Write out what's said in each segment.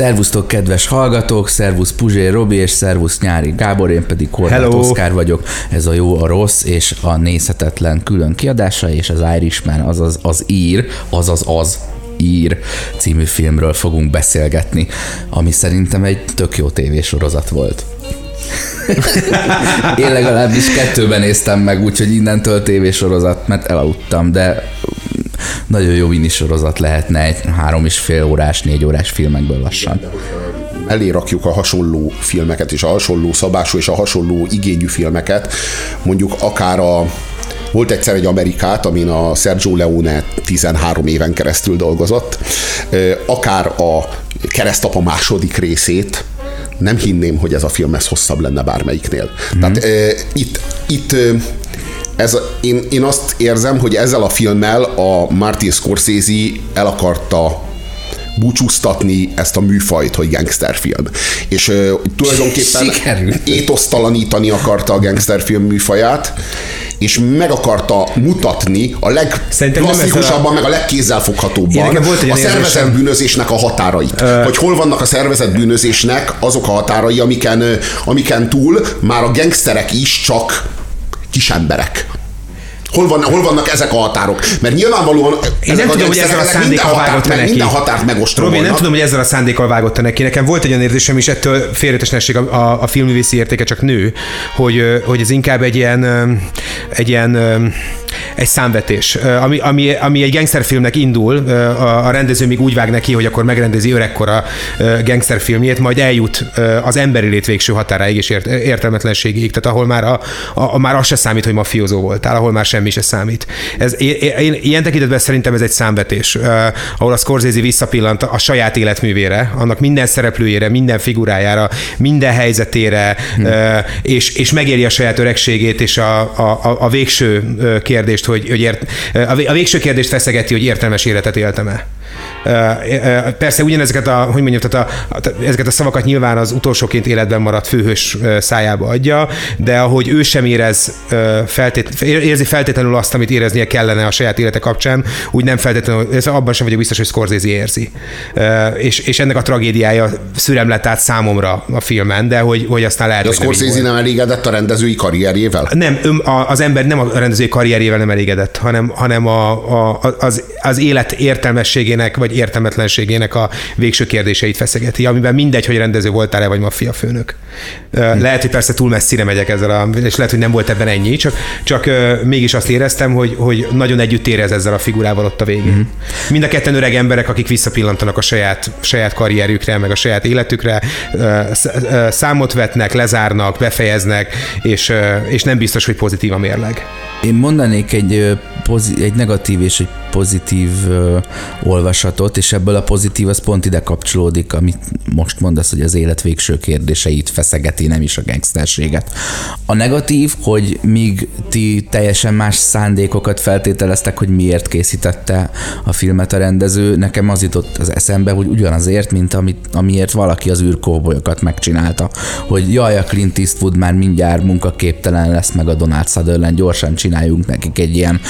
Szervusztok, kedves hallgatók, szervusz Puzsé Robi és szervusz Nyári Gábor, én pedig Horváth Oszkár vagyok. Ez a jó, a rossz és a nézhetetlen külön kiadása, és az Irishman, azaz az ír, azaz az ír című filmről fogunk beszélgetni, ami szerintem egy tök jó tévésorozat volt. Én legalábbis kettőben néztem meg, úgyhogy innentől tévésorozat, mert elaludtam, de nagyon jó minisorozat lehetne egy három és fél órás, négy órás filmekből lassan elé rakjuk a hasonló filmeket, és a hasonló szabású és a hasonló igényű filmeket, mondjuk akár a volt egyszer egy Amerikát, amin a Sergio Leone 13 éven keresztül dolgozott, akár a Keresztapa második részét, nem hinném, hogy ez a film ez hosszabb lenne bármelyiknél. Mm. Tehát e, itt, itt ez, én, én azt érzem, hogy ezzel a filmmel a Martin Scorsese el akarta búcsúztatni ezt a műfajt, hogy gangsterfilm. És uh, tulajdonképpen Sikerült. étosztalanítani akarta a gangsterfilm műfaját, és meg akarta mutatni a legklasszikusabban, a... meg a legkézzelfoghatóbban a szervezett bűnözésnek a határait. Uh... Hogy hol vannak a szervezett bűnözésnek azok a határai, amiken, amiken túl már a gangsterek is csak kisemberek. Hol, van, hol vannak ezek a határok? Mert nyilvánvalóan én nem tudom, hogy ezzel a szándékkal vágott neki. Minden határt megostromolnak. Robi, nem tudom, hogy ezzel a szándékkal vágott neki. Nekem volt egy olyan érzésem is, ettől félretesnesség a, a, a filmvészi értéke csak nő, hogy, hogy ez inkább egy ilyen, egy ilyen egy számvetés, ami, ami, ami egy gangsterfilmnek indul, a, a rendező még úgy vág neki, hogy akkor megrendezi öregkora gangsterfilmjét, majd eljut az emberi lét végső határáig és ért, értelmetlenségig, tehát ahol már, a, a, a, már az se számít, hogy mafiózó voltál, ahol már semmi se számít. Ez, én, én, ilyen tekintetben szerintem ez egy számvetés, ahol a Scorsese visszapillant a saját életművére, annak minden szereplőjére, minden figurájára, minden helyzetére, hmm. és, és megéri a saját öregségét, és a, a, a végső kérdést, hogy, hogy ért, a végső kérdést feszegeti, hogy értelmes életet éltem-e. Persze ugyanezeket a, hogy mondjam, tehát a, ezeket a szavakat nyilván az utolsóként életben maradt főhős szájába adja, de ahogy ő sem érez feltét, érzi feltétlenül azt, amit éreznie kellene a saját élete kapcsán, úgy nem feltétlenül, ez abban sem vagyok biztos, hogy Scorsese érzi. És, és ennek a tragédiája szürem lett át számomra a filmen, de hogy, hogy aztán lehet, de a Scorsese nem, nem elégedett a rendezői karrierjével? Nem, az ember nem a rendezői karrierjével nem elégedett, hanem, hanem a, a, az, az élet értelmességének, vagy értelmetlenségének a végső kérdéseit feszegeti, amiben mindegy, hogy rendező voltál-e, vagy maffia főnök. Hm. Lehet, hogy persze túl messzire megyek ezzel, a, és lehet, hogy nem volt ebben ennyi, csak, csak mégis azt éreztem, hogy, hogy nagyon együtt érez ezzel a figurával ott a végén. Mm. Mind a ketten öreg emberek, akik visszapillantanak a saját, saját karrierjükre, meg a saját életükre, számot vetnek, lezárnak, befejeznek, és, és nem biztos, hogy pozitív a mérleg. Én mondanék egy, egy negatív és egy pozitív olvasatot, és ebből a pozitív az pont ide kapcsolódik, amit most mondasz, hogy az élet végső kérdéseit feszegeti, nem is a gangsterséget. A negatív, hogy míg ti teljesen más szándékokat feltételeztek, hogy miért készítette a filmet a rendező, nekem az jutott az eszembe, hogy ugyanazért, mint amit, amiért valaki az űrkóbolyokat megcsinálta. Hogy jaj, a Clint Eastwood már mindjárt munkaképtelen lesz, meg a Donald Sutherland, gyorsan csináljunk nekik egy ilyen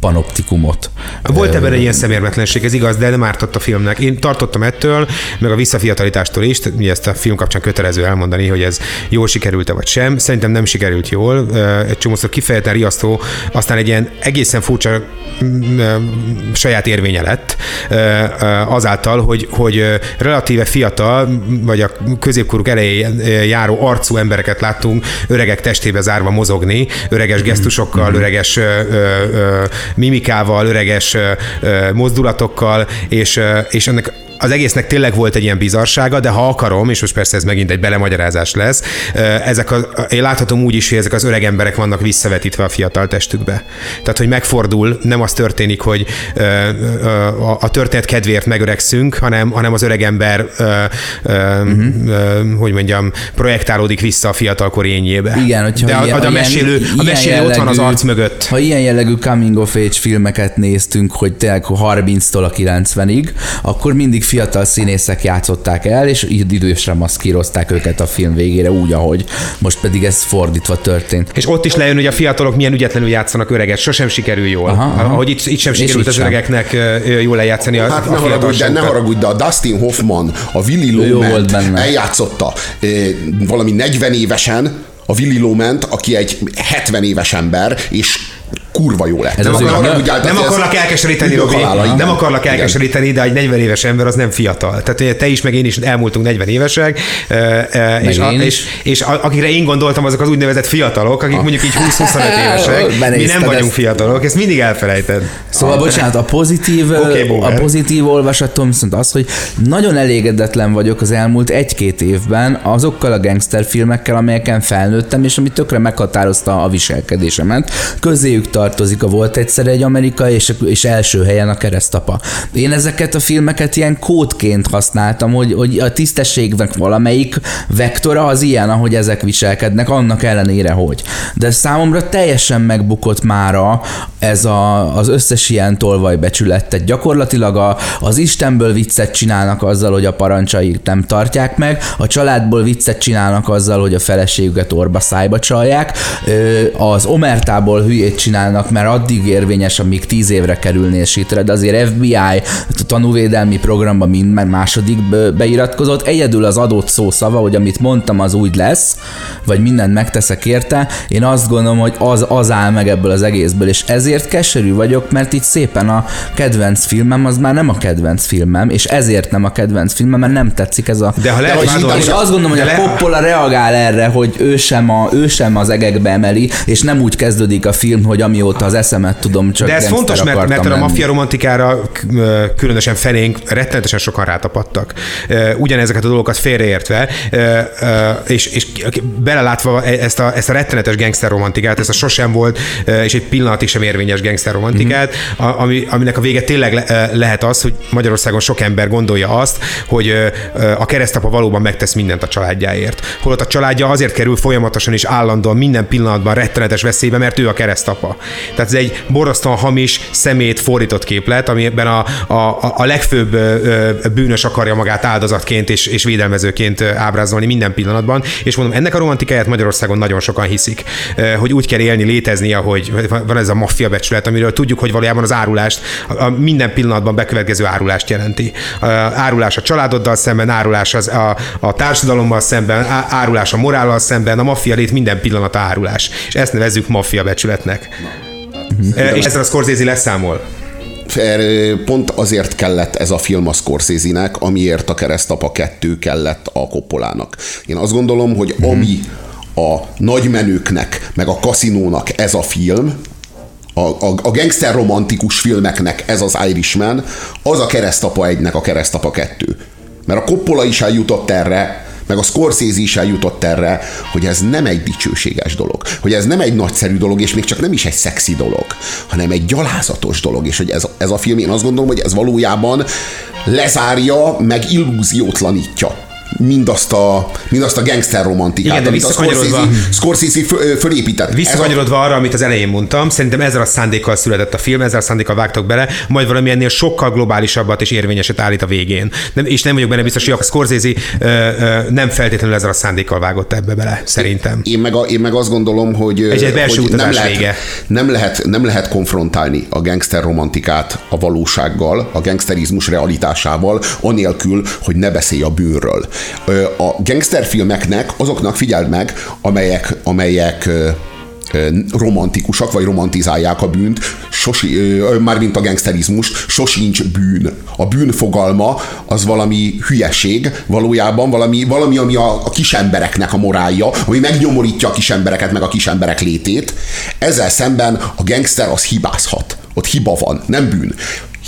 panoptikumot. Volt ebben egy ilyen szemérmetlenség, ez igaz, de nem ártott a filmnek. Én tartottam ettől, meg a visszafiatalitástól is, ugye ezt a film kapcsán kötelező elmondani, hogy ez jól sikerült-e vagy sem. Szerintem nem sikerült jól, egy csomószor kifejezetten riasztó, aztán egy ilyen egészen furcsa mm, saját érvénye lett azáltal, hogy, hogy relatíve fiatal, vagy a középkoruk elején járó arcú embereket láttunk öregek testébe zárva mozogni, öreges gesztusokkal, mm-hmm. öreges mimikával, öreges mozdulatokkal, és, és ennek az egésznek tényleg volt egy ilyen bizarsága, de ha akarom, és most persze ez megint egy belemagyarázás lesz, ezek a, én láthatom úgy is, hogy ezek az öreg emberek vannak visszavetítve a fiatal testükbe. Tehát, hogy megfordul, nem az történik, hogy a történet kedvéért megöregszünk, hanem, hanem az öreg ember, uh-huh. hogy mondjam, projektálódik vissza a fiatalkori ényébe. Igen, hogyha de ilyen, a, a mesélő, a mesélő jellegű, ott van az arc mögött. Ha ilyen jellegű coming of age filmeket néztünk, hogy tényleg 30-tól a 90-ig, akkor mindig fiatal színészek játszották el, és idősre maszkírozták őket a film végére úgy, ahogy most pedig ez fordítva történt. És ott is lejön, hogy a fiatalok milyen ügyetlenül játszanak öreget, sosem sikerül jól. Aha, aha. Ahogy itt, itt sem sikerült az öregeknek jól lejátszani a, hát a ne haragudj, de, ne haragudj, de a Dustin Hoffman, a Willy Loman eljátszotta valami 40 évesen, a Willy Loment, aki egy 70 éves ember, és kurva jó lett. Ez nem, akarlak, nem, állt, nem akarlak elkeseríteni, Robi. Nem akarlak elkeseríteni, de egy 40 éves ember az nem fiatal. Tehát te is, meg én is elmúltunk 40 évesek, és, a, és, és akikre én gondoltam, azok az úgynevezett fiatalok, akik mondjuk így 20-25 évesek. Mi nem vagyunk fiatalok, ezt mindig elfelejted. Szóval bocsánat, a pozitív, okay, a pozitív olvasatom viszont az, hogy nagyon elégedetlen vagyok az elmúlt egy-két évben azokkal a gangsterfilmekkel, amelyeken felnőttem, és ami tökre meghatározta a viselkedésemet. Közéjük tartozik a Volt egyszer egy Amerika, és, és első helyen a keresztapa. Én ezeket a filmeket ilyen kódként használtam, hogy, hogy a tisztességnek valamelyik vektora az ilyen, ahogy ezek viselkednek, annak ellenére, hogy. De számomra teljesen megbukott mára ez a, az összes ilyen tolvajbecsület. Tehát gyakorlatilag a, az Istenből viccet csinálnak azzal, hogy a parancsait nem tartják meg, a családból viccet csinálnak azzal, hogy a feleségüket orba szájba csalják, az omertából hülyét csinálnak csinálnak, mert addig érvényes, amíg tíz évre kerülnél sítre, de azért FBI a tanúvédelmi programba mind már második beiratkozott, egyedül az adott szó szava, hogy amit mondtam, az úgy lesz, vagy mindent megteszek érte, én azt gondolom, hogy az, az áll meg ebből az egészből, és ezért keserű vagyok, mert itt szépen a kedvenc filmem az már nem a kedvenc filmem, és ezért nem a kedvenc filmem, mert nem tetszik ez a... De ha lehet, hogy, és azt gondolom, hogy a Coppola reagál erre, hogy ő sem, a, ő sem az egekbe emeli, és nem úgy kezdődik a film, hogy ami amióta az eszemet tudom, csak De ez fontos, mert, mert a maffia romantikára különösen felénk rettenetesen sokan rátapadtak. Ugyanezeket a dolgokat félreértve, és, és belelátva ezt a, ezt a rettenetes gangster romantikát, ezt a sosem volt, és egy pillanatig sem érvényes gangster romantikát, mm-hmm. ami, aminek a vége tényleg le, lehet az, hogy Magyarországon sok ember gondolja azt, hogy a keresztapa valóban megtesz mindent a családjáért. Holott a családja azért kerül folyamatosan és állandóan minden pillanatban rettenetes veszélybe, mert ő a keresztapa. Tehát ez egy borzasztóan hamis, szemét fordított képlet, amiben a, a, a legfőbb bűnös akarja magát áldozatként és, és védelmezőként ábrázolni minden pillanatban. És mondom, ennek a romantikáját Magyarországon nagyon sokan hiszik, hogy úgy kell élni, létezni, ahogy van ez a maffia becsület, amiről tudjuk, hogy valójában az árulást, a minden pillanatban bekövetkező árulást jelenti. Árulás a családoddal szemben, árulás az a, a társadalommal szemben, árulás a morállal szemben, a maffia lét minden pillanat árulás. És ezt nevezzük maffia becsületnek. Uh-huh. És ezzel a Scorsese leszámol pont azért kellett ez a film a Scorsese-nek, amiért a Keresztapa 2 kellett a Koppolának. Én azt gondolom, hogy uh-huh. ami a nagymenőknek, meg a kaszinónak ez a film, a, a, a gangster romantikus filmeknek ez az Irishman, az a Keresztapa 1-nek a Keresztapa 2. Mert a Coppola is eljutott erre, meg a Scorsese is eljutott erre, hogy ez nem egy dicsőséges dolog, hogy ez nem egy nagyszerű dolog, és még csak nem is egy szexi dolog, hanem egy gyalázatos dolog, és hogy ez, ez a film, én azt gondolom, hogy ez valójában lezárja, meg illúziótlanítja mindazt a, mindazt a gangster romantikát, Igen, de amit a Scorsese, Scorsese fölépített. Visszakanyarodva a... arra, amit az elején mondtam, szerintem ezzel a szándékkal született a film, ezzel a szándékkal vágtak bele, majd valami ennél sokkal globálisabbat és érvényeset állít a végén. Nem, és nem vagyok benne biztos, hogy a Scorsese ö, ö, nem feltétlenül ezzel a szándékkal vágott ebbe bele, szerintem. Én meg, a, én meg azt gondolom, hogy, egy, egy hogy nem, lehet, vége. nem, lehet, nem lehet konfrontálni a gangster romantikát a valósággal, a gangsterizmus realitásával, anélkül, hogy ne beszélj a bűnről a gangsterfilmeknek, azoknak figyeld meg, amelyek, amelyek romantikusak, vagy romantizálják a bűnt, sosi, mármint a gangsterizmus, sosincs bűn. A bűn fogalma az valami hülyeség, valójában valami, valami ami a, a kisembereknek a morálja, ami megnyomorítja a kisembereket, meg a kisemberek létét. Ezzel szemben a gangster az hibázhat. Ott hiba van, nem bűn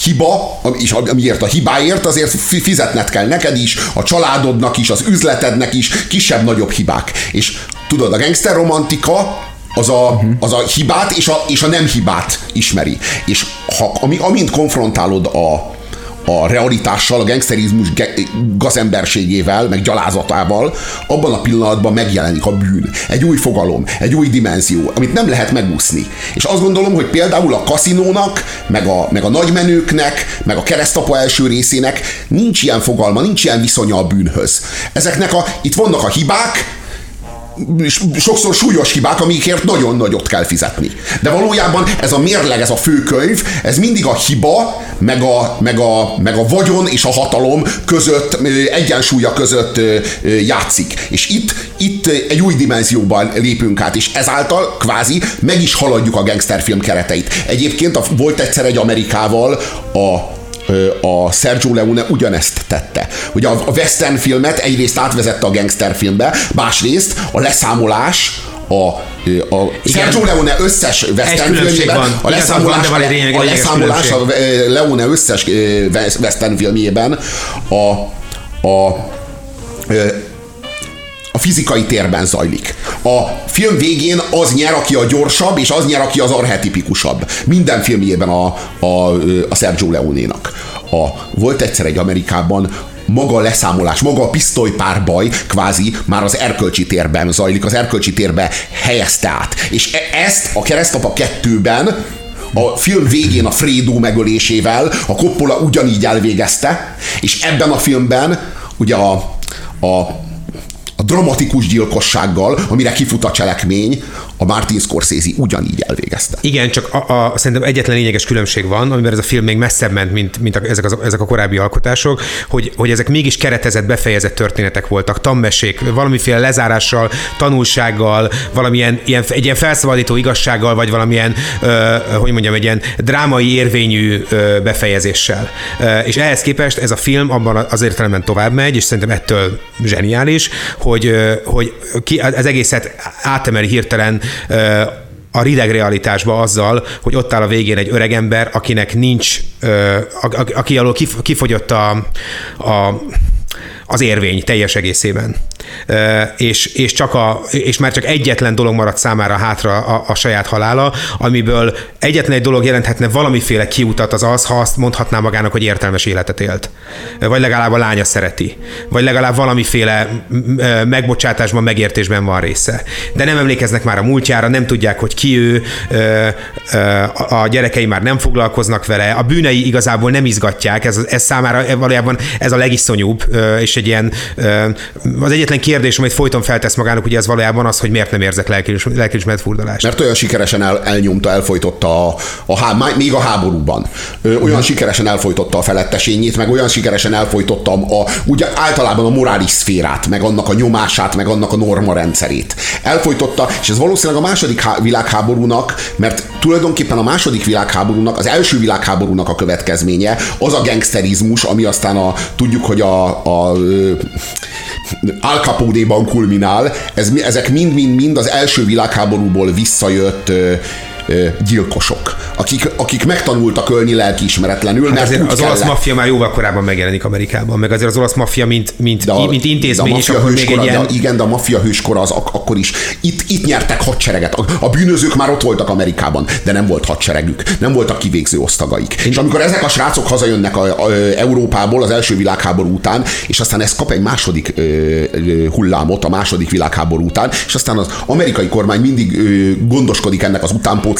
hiba, és amiért a hibáért azért fizetned kell neked is, a családodnak is, az üzletednek is, kisebb-nagyobb hibák. És tudod, a gangster romantika az a, az a hibát és a, és a nem hibát ismeri. És ha, ami, amint konfrontálod a, a realitással, a gangsterizmus ge- gazemberségével, meg gyalázatával, abban a pillanatban megjelenik a bűn. Egy új fogalom, egy új dimenzió, amit nem lehet megúszni. És azt gondolom, hogy például a kaszinónak, meg a, meg a nagymenőknek, meg a keresztapa első részének nincs ilyen fogalma, nincs ilyen viszonya a bűnhöz. Ezeknek a, itt vannak a hibák, sokszor súlyos hibák, amikért nagyon nagyot kell fizetni. De valójában ez a mérleg, ez a főkönyv, ez mindig a hiba, meg a, meg a, meg a vagyon és a hatalom között, egyensúlya között játszik. És itt, itt egy új dimenzióban lépünk át, és ezáltal kvázi meg is haladjuk a gangsterfilm kereteit. Egyébként a, volt egyszer egy Amerikával a a Sergio Leone ugyanezt tette. Ugye a western filmet egyrészt átvezette a gangster filmbe, másrészt a leszámolás, a, a Sergio Leone összes western filmjében, a leszámolás, van, a, a leszámolás a Leone összes western filmjében a, a, a fizikai térben zajlik. A film végén az nyer, aki a gyorsabb, és az nyer, aki az arhetipikusabb. Minden filmjében a, a, a Sergio Leone-nak. A, volt egyszer egy Amerikában maga a leszámolás, maga a pisztolypárbaj kvázi már az erkölcsi térben zajlik, az erkölcsi térbe helyezte át. És e- ezt a keresztapa kettőben a film végén a Fredo megölésével a Coppola ugyanígy elvégezte, és ebben a filmben ugye a a dramatikus gyilkossággal, amire kifut a cselekmény, a Martin Scorsese ugyanígy elvégezte. Igen, csak a, a, szerintem egyetlen lényeges különbség van, amiben ez a film még messzebb ment, mint, mint a, ezek, az, ezek a korábbi alkotások, hogy, hogy ezek mégis keretezett, befejezett történetek voltak, tanmesék, valamiféle lezárással, tanulsággal, valamilyen ilyen, egy ilyen felszabadító igazsággal, vagy valamilyen, ö, hogy mondjam, egy ilyen drámai érvényű ö, befejezéssel. Ö, és ehhez képest ez a film abban az értelemben tovább megy, és szerintem ettől zseniális, hogy, hogy ki, az egészet átemeli hirtelen a rideg realitásba azzal, hogy ott áll a végén egy öregember, akinek nincs, aki alól kifogyott a, a az érvény teljes egészében. És, és, csak a, és már csak egyetlen dolog maradt számára hátra a, a saját halála, amiből egyetlen egy dolog jelenthetne valamiféle kiutat az az, ha azt mondhatná magának, hogy értelmes életet élt. Vagy legalább a lánya szereti. Vagy legalább valamiféle megbocsátásban, megértésben van része. De nem emlékeznek már a múltjára, nem tudják, hogy ki ő, a gyerekei már nem foglalkoznak vele, a bűnei igazából nem izgatják, ez, ez számára valójában ez a legiszonyúbb, és egy ilyen, az egyetlen kérdés, amit folyton feltesz magának, ugye ez valójában az, hogy miért nem érzek lelkiismeret furdalást. Mert olyan sikeresen el, elnyomta, elfolytotta a, a, há, még a háborúban. Olyan hmm. sikeresen elfolytotta a felettesényét, meg olyan sikeresen elfolytotta a, a, ugye általában a morális szférát, meg annak a nyomását, meg annak a norma rendszerét. Elfolytotta, és ez valószínűleg a második há, világháborúnak, mert tulajdonképpen a második világháborúnak, az első világháborúnak a következménye, az a gangsterizmus, ami aztán a, tudjuk, hogy a, a Al Capone-ban kulminál, ez, ezek mind-mind-mind az első világháborúból visszajött gyilkosok, akik, akik megtanultak ölni lelkiismeretlenül, hát mert azért az olasz maffia már jóval korábban megjelenik Amerikában, meg azért az olasz maffia, mint, mint, de a, mint intézmény, és akkor még egy ilyen... de, Igen, de a maffia hőskora az ak- akkor is. Itt, itt nyertek hadsereget. A, a bűnözők már ott voltak Amerikában, de nem volt hadseregük, nem voltak kivégző osztagaik. Én... És amikor ezek a srácok hazajönnek a, a, a Európából az első világháború után, és aztán ez kap egy második ö, ö, hullámot a második világháború után, és aztán az amerikai kormány mindig ö, gondoskodik ennek az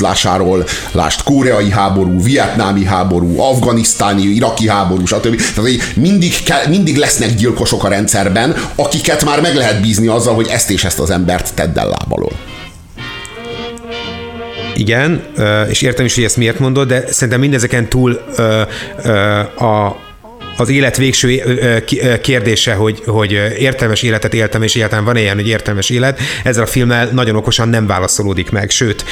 utánpótlásáról, lást koreai háború, vietnámi háború, afganisztáni, iraki háború, stb. Tehát mindig, kell, mindig lesznek gyilkosok a rendszerben, akiket már meg lehet bízni azzal, hogy ezt és ezt az embert tedd el lábalól. Igen, és értem is, hogy ezt miért mondod, de szerintem mindezeken túl a, az élet végső kérdése, hogy, hogy értelmes életet éltem, és egyáltalán van ilyen, hogy értelmes élet, ezzel a filmmel nagyon okosan nem válaszolódik meg, sőt,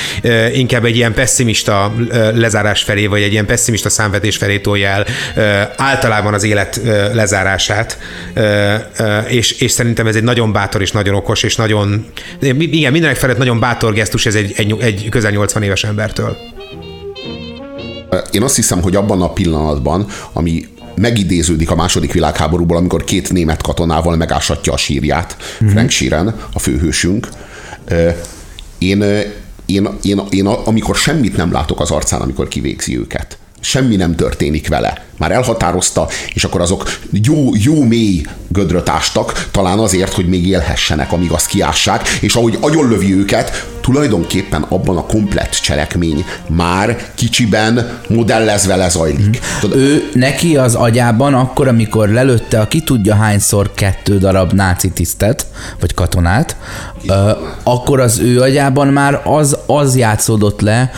inkább egy ilyen pessimista lezárás felé, vagy egy ilyen pessimista számvetés felé tolja el általában az élet lezárását, és, és szerintem ez egy nagyon bátor és nagyon okos, és nagyon, igen, mindenek felett nagyon bátor gesztus ez egy, egy, egy közel 80 éves embertől. Én azt hiszem, hogy abban a pillanatban, ami megidéződik a második világháborúból, amikor két német katonával megásatja a sírját, mm-hmm. Frank Sheeran, a főhősünk. Én, én, én, én, amikor semmit nem látok az arcán, amikor kivégzi őket, semmi nem történik vele. Már elhatározta, és akkor azok jó, jó mély gödröt ástak, talán azért, hogy még élhessenek, amíg azt kiássák, és ahogy agyonlövi őket, tulajdonképpen abban a komplett cselekmény már kicsiben modellezve lezajlik. Tudod, ő neki az agyában akkor, amikor lelőtte a ki tudja hányszor kettő darab náci tisztet, vagy katonát, ö, akkor az ő agyában már az, az játszódott le,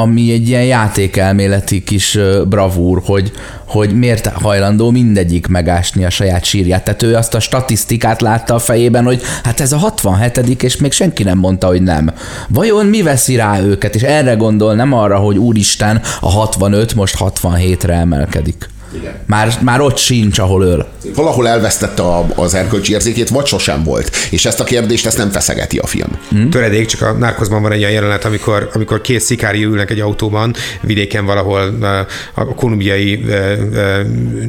ami egy ilyen játékelméleti kis bravúr, hogy, hogy miért hajlandó mindegyik megásni a saját sírját. Tehát ő azt a statisztikát látta a fejében, hogy hát ez a 67 és még senki nem mondta, hogy nem. Vajon mi veszi rá őket? És erre gondol, nem arra, hogy úristen, a 65 most 67-re emelkedik. Igen. Már, már ott sincs, ahol öl. Valahol elvesztette a, az erkölcsi érzékét, vagy sosem volt. És ezt a kérdést ezt nem feszegeti a film. Hmm. Töredék, csak a Nárkozban van egy ilyen jelenet, amikor, amikor két szikári ülnek egy autóban, vidéken valahol a kolumbiai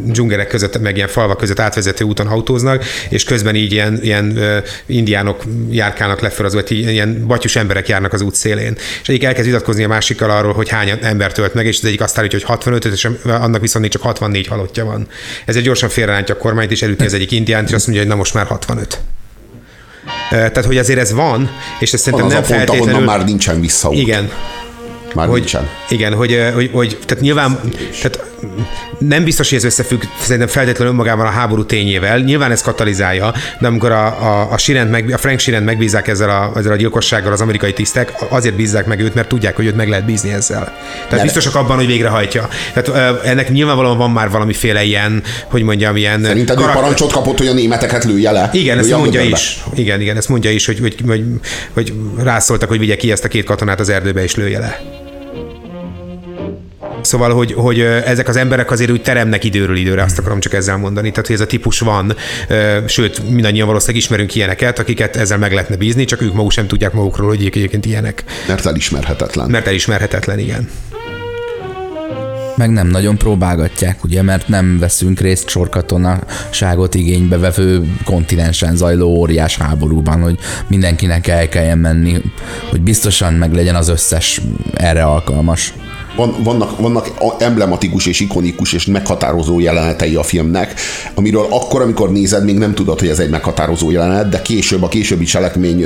dzsungerek között, meg ilyen falvak között átvezető úton autóznak, és közben így ilyen, ilyen indiánok járkálnak lefelé, vagy ilyen batyus emberek járnak az út szélén. És egyik elkezd vitatkozni a másikkal arról, hogy hány ember tölt meg, és az egyik azt állítja, hogy 65 és annak viszont csak 64 négy halottja van. Ezért gyorsan félrerántja a kormányt, és elüti az egyik indiánt, és azt mondja, hogy na most már 65. Tehát, hogy azért ez van, és ez szerintem van nem az a pont, feltétlenül... már nincsen visszaút. Igen. Már hogy, nincsen. Igen, hogy, hogy, hogy tehát nyilván tehát nem biztos, hogy ez összefügg szerintem feltétlenül önmagában a háború tényével. Nyilván ez katalizálja, de amikor a, a, a, Sirent meg, a Frank Sirent megbízák ezzel a, ezzel a gyilkossággal az amerikai tisztek, azért bízzák meg őt, mert tudják, hogy őt meg lehet bízni ezzel. Tehát nem. biztosak abban, hogy végrehajtja. Tehát ennek nyilvánvalóan van már valamiféle ilyen, hogy mondjam, ilyen... Szerinted karakter... parancsot kapott, hogy a németeket lője le? Igen, ezt mondja is. Igen, igen, ezt mondja is, hogy, hogy, hogy, hogy rászóltak, hogy vigye ki ezt a két katonát az erdőbe és lője le. Szóval, hogy, hogy ezek az emberek azért úgy teremnek időről időre, azt akarom csak ezzel mondani. Tehát, hogy ez a típus van, sőt, mindannyian valószínűleg ismerünk ilyeneket, akiket ezzel meg lehetne bízni, csak ők maguk sem tudják magukról, hogy egyébként ilyenek. Mert elismerhetetlen. Mert elismerhetetlen, igen meg nem nagyon próbálgatják, ugye, mert nem veszünk részt sorkatonaságot igénybe vevő kontinensen zajló óriás háborúban, hogy mindenkinek el kelljen menni, hogy biztosan meg legyen az összes erre alkalmas van, vannak, vannak emblematikus és ikonikus és meghatározó jelenetei a filmnek, amiről akkor, amikor nézed, még nem tudod, hogy ez egy meghatározó jelenet, de később a későbbi cselekmény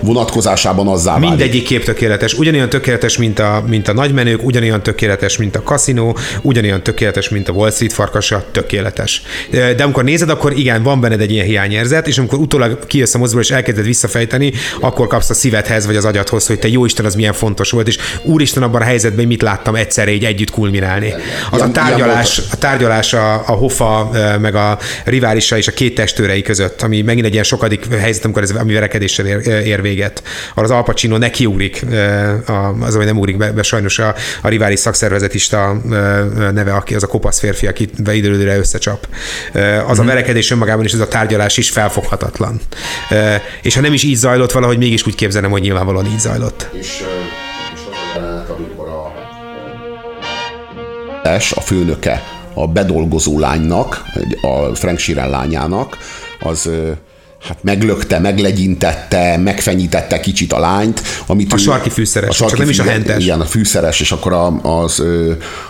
vonatkozásában azzá válik. Mindegyik kép tökéletes. Ugyanolyan tökéletes, mint a, mint a nagymenők, ugyanolyan tökéletes, mint a kaszinó, ugyanolyan tökéletes, mint a Wall Street farkasa, tökéletes. De amikor nézed, akkor igen, van benned egy ilyen hiányérzet, és amikor utólag kijössz a mozból és elkezded visszafejteni, akkor kapsz a szívedhez vagy az agyadhoz, hogy te jó Isten, az milyen fontos volt, és úristen abban a helyzetben mit láttam tudtam egyszerre így együtt kulminálni. Az a tárgyalás, a tárgyalás a, a Hofa meg a riválisa és a két testőrei között, ami megint egy ilyen sokadik helyzet, amikor ez ami verekedéssel ér, ér véget. Az Al Pacino nekiugrik, az, hogy nem ugrik be, be sajnos a, a rivális szakszervezetista neve, aki az a kopasz férfi, aki időre összecsap. Az a mhm. verekedés önmagában is, ez a tárgyalás is felfoghatatlan. És ha nem is így zajlott, valahogy mégis úgy képzelem, hogy nyilvánvalóan így zajlott. És, és a főnöke a bedolgozó lánynak, a Frank Sheeran lányának, az hát meglökte, meglegyintette, megfenyítette kicsit a lányt. Amit a sarki fűszeres, a sarki csak nem is a hentes. Igen, a fűszeres, és akkor a, az,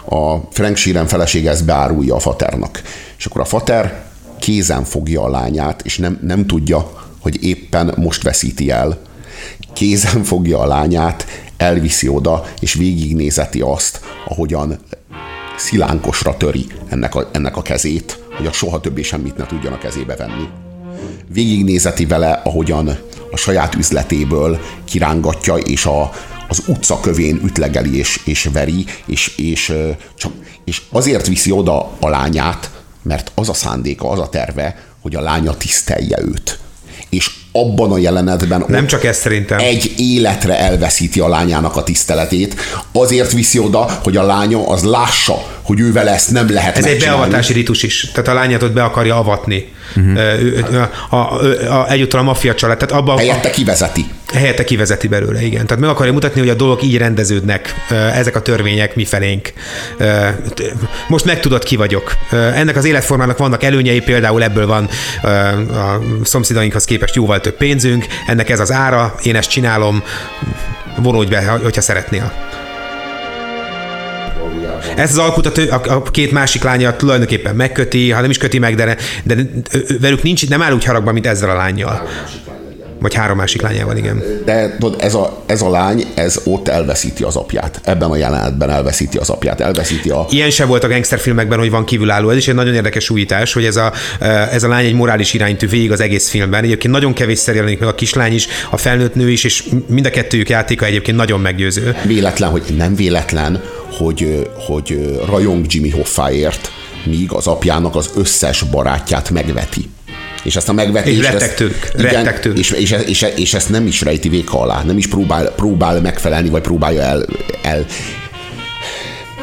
a Frank Sheeran felesége ezt beárulja a faternak. És akkor a fater kézen fogja a lányát, és nem, nem tudja, hogy éppen most veszíti el. Kézen fogja a lányát, elviszi oda, és végignézeti azt, ahogyan szilánkosra töri ennek a, ennek a kezét, hogy a soha többé semmit ne tudjon a kezébe venni. Végignézeti vele, ahogyan a saját üzletéből kirángatja, és a, az utca kövén ütlegeli és, és veri, és, és, csak, és azért viszi oda a lányát, mert az a szándéka, az a terve, hogy a lánya tisztelje őt. És abban a jelenetben nem csak ez szerintem. egy életre elveszíti a lányának a tiszteletét, azért viszi oda, hogy a lánya az lássa, hogy ő vele ezt nem lehet Ez egy beavatási ritus is, tehát a lányát ott be akarja avatni. Uh-huh. A, a, a, a, egyúttal a maffia család. Tehát abban, helyette kivezeti. Helyette kivezeti belőle, igen. Tehát meg akarja mutatni, hogy a dolgok így rendeződnek, ezek a törvények mi felénk. Most megtudod, ki vagyok. Ennek az életformának vannak előnyei, például ebből van a szomszédainkhoz képest jóval több pénzünk, ennek ez az ára, én ezt csinálom, vonulj be, hogyha szeretnél. Ez az alkut a, a két másik lánya tulajdonképpen megköti, ha nem is köti meg, de, de velük nincs, nem áll úgy haragban, mint ezzel a lányjal. Vagy három másik lányával, igen. De tudod, ez a, ez a lány, ez ott elveszíti az apját. Ebben a jelenetben elveszíti az apját, elveszíti a... Ilyen se volt a gangsterfilmekben, hogy van kívülálló. Ez is egy nagyon érdekes újítás, hogy ez a, ez a lány egy morális iránytű végig az egész filmben. Egyébként nagyon kevésszer jelenik meg a kislány is, a felnőtt nő is, és mind a kettőjük játéka egyébként nagyon meggyőző. Véletlen, hogy nem véletlen, hogy, hogy rajong Jimmy Hoffáért, míg az apjának az összes barátját megveti. És ezt a megvetést... És rettek tőlük. Igen, rettek tőlük. És, és, és, és, ezt nem is rejti véka alá, nem is próbál, próbál megfelelni, vagy próbálja el, el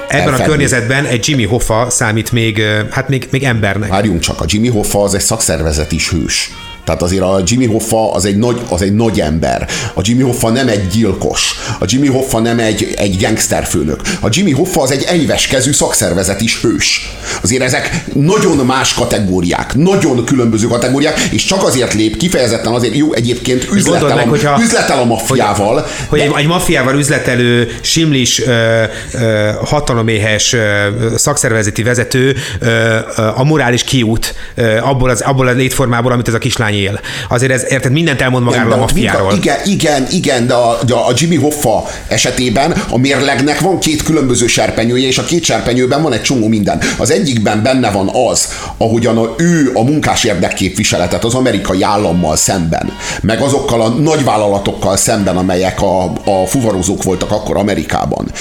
Ebben elfedni. a környezetben egy Jimmy Hoffa számít még, hát még, még embernek. Várjunk csak, a Jimmy Hoffa az egy szakszervezet is hős. Tehát azért a Jimmy Hoffa az egy nagy, az egy nagy ember. A Jimmy Hoffa nem egy gyilkos. A Jimmy Hoffa nem egy, egy gangsterfőnök. A Jimmy Hoffa az egy enyveskezű szakszervezet is hős. Azért ezek nagyon más kategóriák, nagyon különböző kategóriák, és csak azért lép, kifejezetten azért jó egyébként üzletel, meg, a, hogyha, üzletel a maffiával. Hogy, hogy egy, egy maffiával üzletelő, simlis, ö, ö, hataloméhes ö, szakszervezeti vezető ö, a morális kiút ö, abból, az, abból a létformából, amit ez a kislány él. Azért ez, érted, mindent elmond magáról a maffiáról. Igen, igen, igen, de a, de a Jimmy Hoffa esetében a mérlegnek van két különböző serpenyője, és a két serpenyőben van egy csomó minden. Az egyikben benne van az, ahogyan a, ő a munkás érdekképviseletet az amerikai állammal szemben, meg azokkal a nagyvállalatokkal szemben, amelyek a, a fuvarozók voltak akkor Amerikában,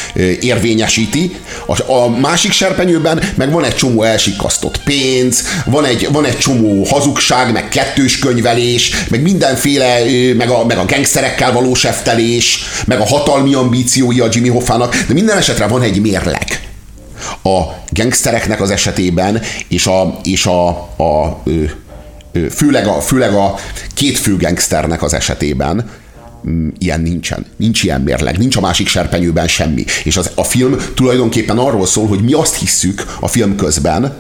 érvényesíti. A, a másik serpenyőben meg van egy csomó elsikasztott pénz, van egy, van egy csomó hazugság, meg kettős könyvelés, meg mindenféle, meg a, meg a gangsterekkel való seftelés, meg a hatalmi ambíciói a Jimmy Hoffának, de minden esetre van egy mérleg. A gangstereknek az esetében, és a, és a, a főleg a, főleg a két fő gangsternek az esetében, mm, ilyen nincsen. Nincs ilyen mérleg, nincs a másik serpenyőben semmi. És az, a film tulajdonképpen arról szól, hogy mi azt hisszük a film közben,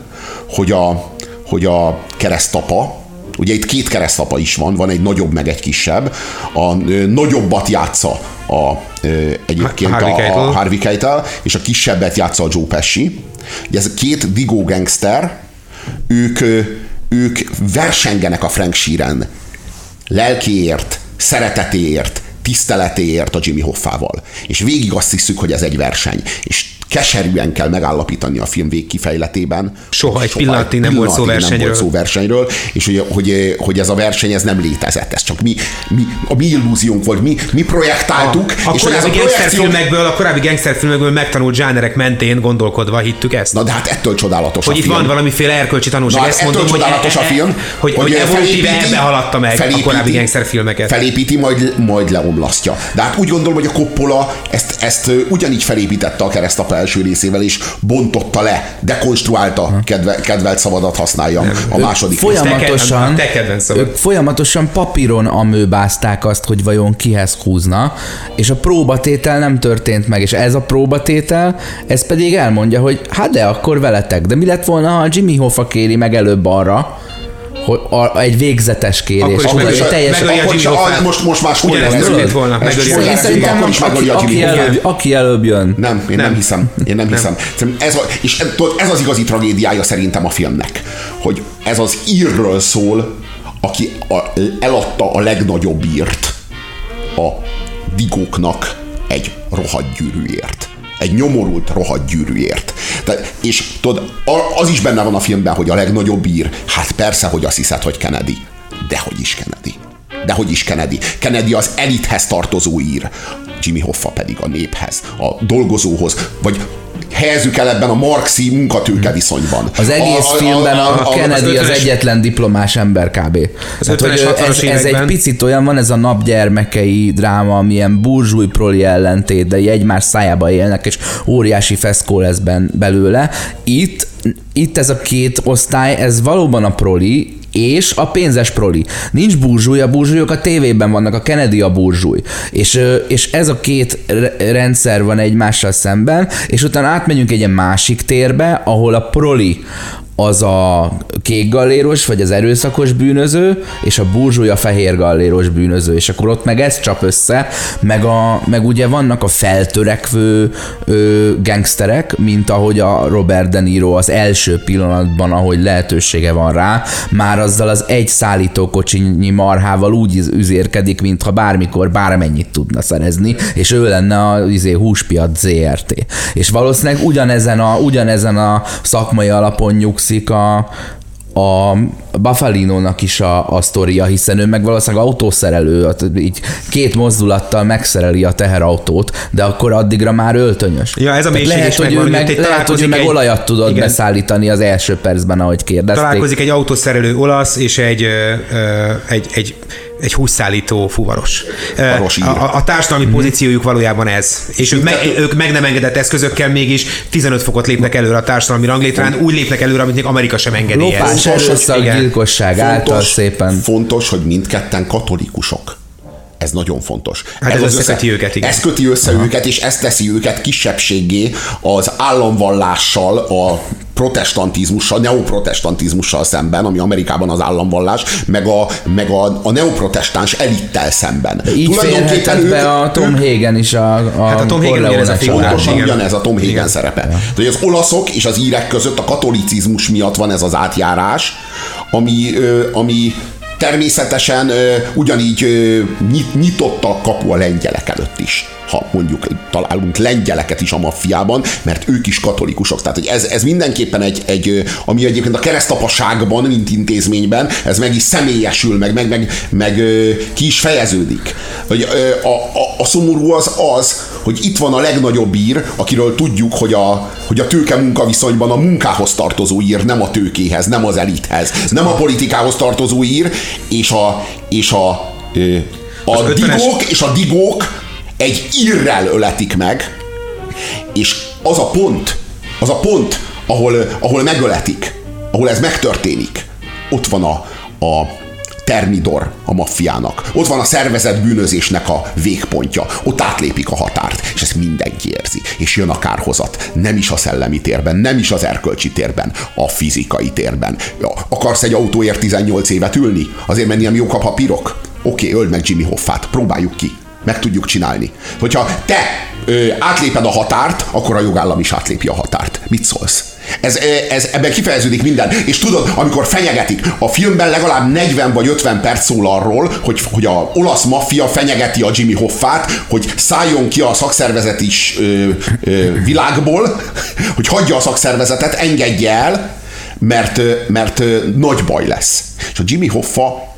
hogy a, hogy a keresztapa, Ugye itt két keresztapa is van, van egy nagyobb, meg egy kisebb. A ö, nagyobbat játsza a, ö, egyébként Harvey a, a Harvey Keitel, és a kisebbet játsza a Joe Pesci. Ugye ez két digó gangster, ők, ők versengenek a Frank Sheeran lelkiért, szeretetéért, tiszteletéért a Jimmy Hoffával. És végig azt hiszük, hogy ez egy verseny. És keserűen kell megállapítani a film végkifejletében. Soha egy pillanatig nem volt szó versenyről. Nem volt szó versenyről, és hogy, hogy, hogy ez a verseny ez nem létezett. Ez csak mi, mi a mi illúziónk volt, mi, mi projektáltuk. A, a és korábbi gangsterfilmekből, a korábbi gangsterfilmekből megtanult zsánerek mentén gondolkodva hittük ezt. Na de hát ettől csodálatos hogy a film. Hogy itt van valamiféle erkölcsi tanulság. Na, ezt mondom, csodálatos hogy, a film. Hogy, hogy, hogy ebbe haladta meg felépíti, a korábbi gangsterfilmeket. Felépíti, majd, majd leomlasztja. De hát úgy gondolom, hogy a Coppola ezt, ezt ugyanígy felépítette a keresztapa első részével, is bontotta le, dekonstruálta, kedve, kedvelt szavadat használja a második Folyamatosan, te, ők folyamatosan papíron amőbázták azt, hogy vajon kihez húzna, és a próbatétel nem történt meg, és ez a próbatétel, ez pedig elmondja, hogy hát de akkor veletek, de mi lett volna, ha Jimmy Hoffa kéri meg előbb arra, hogy a, egy végzetes kérés. Akkor is akkor meg, teljes, akkor is, a, most, most már spoiler. Ez volna. Én szerintem aki, aki, aki, előbb, aki előbb jön. Nem, én nem, hiszem. Én nem, hiszem. Ez, a, és ez az igazi tragédiája szerintem a filmnek. Hogy ez az írről szól, aki a, eladta a legnagyobb írt a digóknak egy rohadt gyűrűért egy nyomorult, rohadt gyűrűért. De, és tudod, az is benne van a filmben, hogy a legnagyobb ír, hát persze, hogy azt hiszed, hogy Kennedy. De hogy is Kennedy. De hogy is Kennedy. Kennedy az elithez tartozó ír. Jimmy Hoffa pedig a néphez, a dolgozóhoz, vagy helyezzük el ebben a marxi munkatőke viszonyban. Az egész a, filmben a, a, a Kennedy az, az egyetlen diplomás ember kb. Az Tehát, hogy ez, ez egy picit olyan van, ez a napgyermekei dráma, amilyen burzsúj proli ellentét, de egymás szájába élnek, és óriási feszkó lesz ben, belőle. Itt itt ez a két osztály, ez valóban a proli, és a pénzes proli. Nincs burzsúly, a burzsúlyok a tévében vannak, a Kennedy a burzsúly. És, és ez a két rendszer van egymással szemben, és utána átmegyünk egy másik térbe, ahol a proli az a kék galléros, vagy az erőszakos bűnöző, és a burzsúly a fehér galléros bűnöző, és akkor ott meg ez csap össze, meg, a, meg ugye vannak a feltörekvő ö, gangsterek, mint ahogy a Robert De Niro az első pillanatban, ahogy lehetősége van rá, már azzal az egy szállítókocsinyi marhával úgy üzérkedik, mintha bármikor bármennyit tudna szerezni, és ő lenne a izé, húspiac ZRT. És valószínűleg ugyanezen a, ugyanezen a szakmai alapon nyugszik a, a Buffalino-nak is a, a sztoria, hiszen ő meg valószínűleg autószerelő, így két mozdulattal megszereli a teherautót, de akkor addigra már öltönyös. Ja, ez a mélység lehet, hogy ő meg, lehet, hogy ő meg olajat tudod igen. beszállítani az első percben, ahogy kérdezték. Találkozik egy autószerelő olasz és egy, egy, egy egy húszállító fuvaros. A, a, a társadalmi hmm. pozíciójuk valójában ez. És ők meg, ők meg nem engedett eszközökkel mégis 15 fokot lépnek előre a társadalmi ranglétrán, úgy lépnek előre, amit még Amerika sem engedélyez. Lopás, erőszak, gyilkosság által szépen. Fontos, hogy mindketten katolikusok. Ez nagyon fontos. Hát ez, ez összeköti össze, őket, igen. Ez köti össze Aha. őket, és ez teszi őket kisebbségé az államvallással, a protestantizmussal, neoprotestantizmussal szemben, ami Amerikában az államvallás, meg a, meg a, a neoprotestáns elittel szemben. De így férhetett ők, be a Tom Hagen is a, a hát a Tom Hagen ugyanez a Pontosan ugyanez a Tom Hagen igen. szerepe. Ja. De az olaszok és az írek között a katolicizmus miatt van ez az átjárás, ami, ami természetesen ö, ugyanígy ö, nyit, nyitott a kapu a lengyelek előtt is ha mondjuk találunk lengyeleket is a maffiában, mert ők is katolikusok. Tehát hogy ez, ez mindenképpen egy, egy, ami egyébként a keresztapaságban, mint intézményben, ez meg is személyesül, meg, meg, meg, meg ki is fejeződik. Hogy a, a, a szomorú az az, hogy itt van a legnagyobb ír, akiről tudjuk, hogy a, hogy a tőke munkaviszonyban a munkához tartozó ír, nem a tőkéhez, nem az elithez, nem a politikához tartozó ír, és a, és a, a, a digók és a digók egy írrel öletik meg, és az a pont, az a pont, ahol, ahol megöletik, ahol ez megtörténik, ott van a, a termidor a maffiának. Ott van a szervezet bűnözésnek a végpontja. Ott átlépik a határt, és ezt mindenki érzi. És jön a kárhozat. Nem is a szellemi térben, nem is az erkölcsi térben, a fizikai térben. Ja, akarsz egy autóért 18 évet ülni? Azért menni, jók a papírok? Oké, öld meg Jimmy Hoffát, próbáljuk ki meg tudjuk csinálni. Hogyha te ö, átléped a határt, akkor a jogállam is átlépi a határt. Mit szólsz? Ez, ez, ebben kifejeződik minden. És tudod, amikor fenyegetik, a filmben legalább 40 vagy 50 perc szól arról, hogy, hogy a olasz maffia fenyegeti a Jimmy Hoffát, hogy szálljon ki a szakszervezet is ö, ö, világból, hogy hagyja a szakszervezetet, engedje el, mert, mert nagy baj lesz. És a Jimmy Hoffa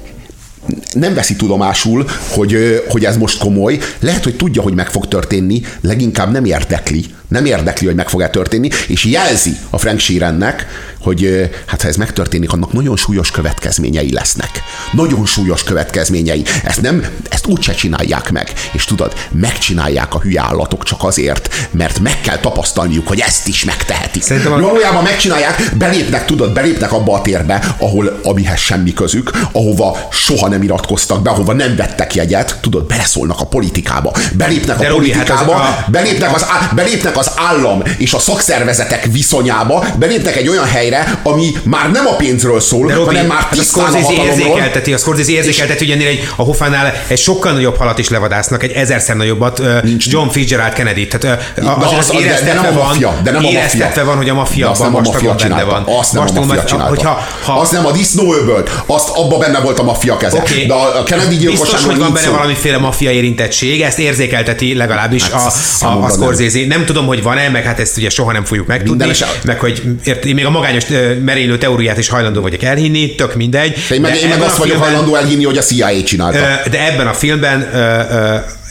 nem veszi tudomásul, hogy, hogy ez most komoly. Lehet, hogy tudja, hogy meg fog történni, leginkább nem érdekli. Nem érdekli, hogy meg fog-e történni, és jelzi a Frank Sheerannek, hogy hát ha ez megtörténik, annak nagyon súlyos következményei lesznek. Nagyon súlyos következményei. Ezt nem, ezt úgyse csinálják meg. És tudod, megcsinálják a hülye állatok csak azért, mert meg kell tapasztalniuk, hogy ezt is megtehetik. Szerintem a... Valójában megcsinálják, belépnek, tudod, belépnek abba a térbe, ahol amihez semmi közük, ahova soha nem iratkoztak be, ahova nem vettek jegyet, tudod, beleszólnak a politikába, belépnek De a Robi, hát politikába, hát a... belépnek, az, belépnek az állam és a szakszervezetek viszonyába, belépnek egy olyan helyre, ami már nem a pénzről szól, De Robi, hanem már hát tisztán a, a hatalomról. Érzékelteti, a Scorsese érzékelteti, hogy ennél egy, a Hofánál egy sokkal nagyobb halat is levadásznak, egy ezerszer nagyobbat, Nincs. John Fitzgerald Kennedy. Tehát az, az, az, de, de nem a maffia, de nem a maffia. van, hogy a maffia abban vastagon benne van. Azt nem a maffia csinálta. Hogyha, ha... Azt nem a disznóöbölt, azt abban benne volt a maffia keze. Okay. De a Kennedy gyilkosságban Biztos, hogy van benne valamiféle maffia érintettség, ezt érzékelteti legalábbis hát, a, a, a Scorsese. Nem tudom, hogy van-e, meg hát ezt ugye soha nem fogjuk megtudni, meg hogy még a magányos merénylő teóriát is hajlandó vagyok elhinni, tök mindegy. Én meg, én meg azt vagyok hajlandó elhinni, hogy a CIA csinálta. De ebben a filmben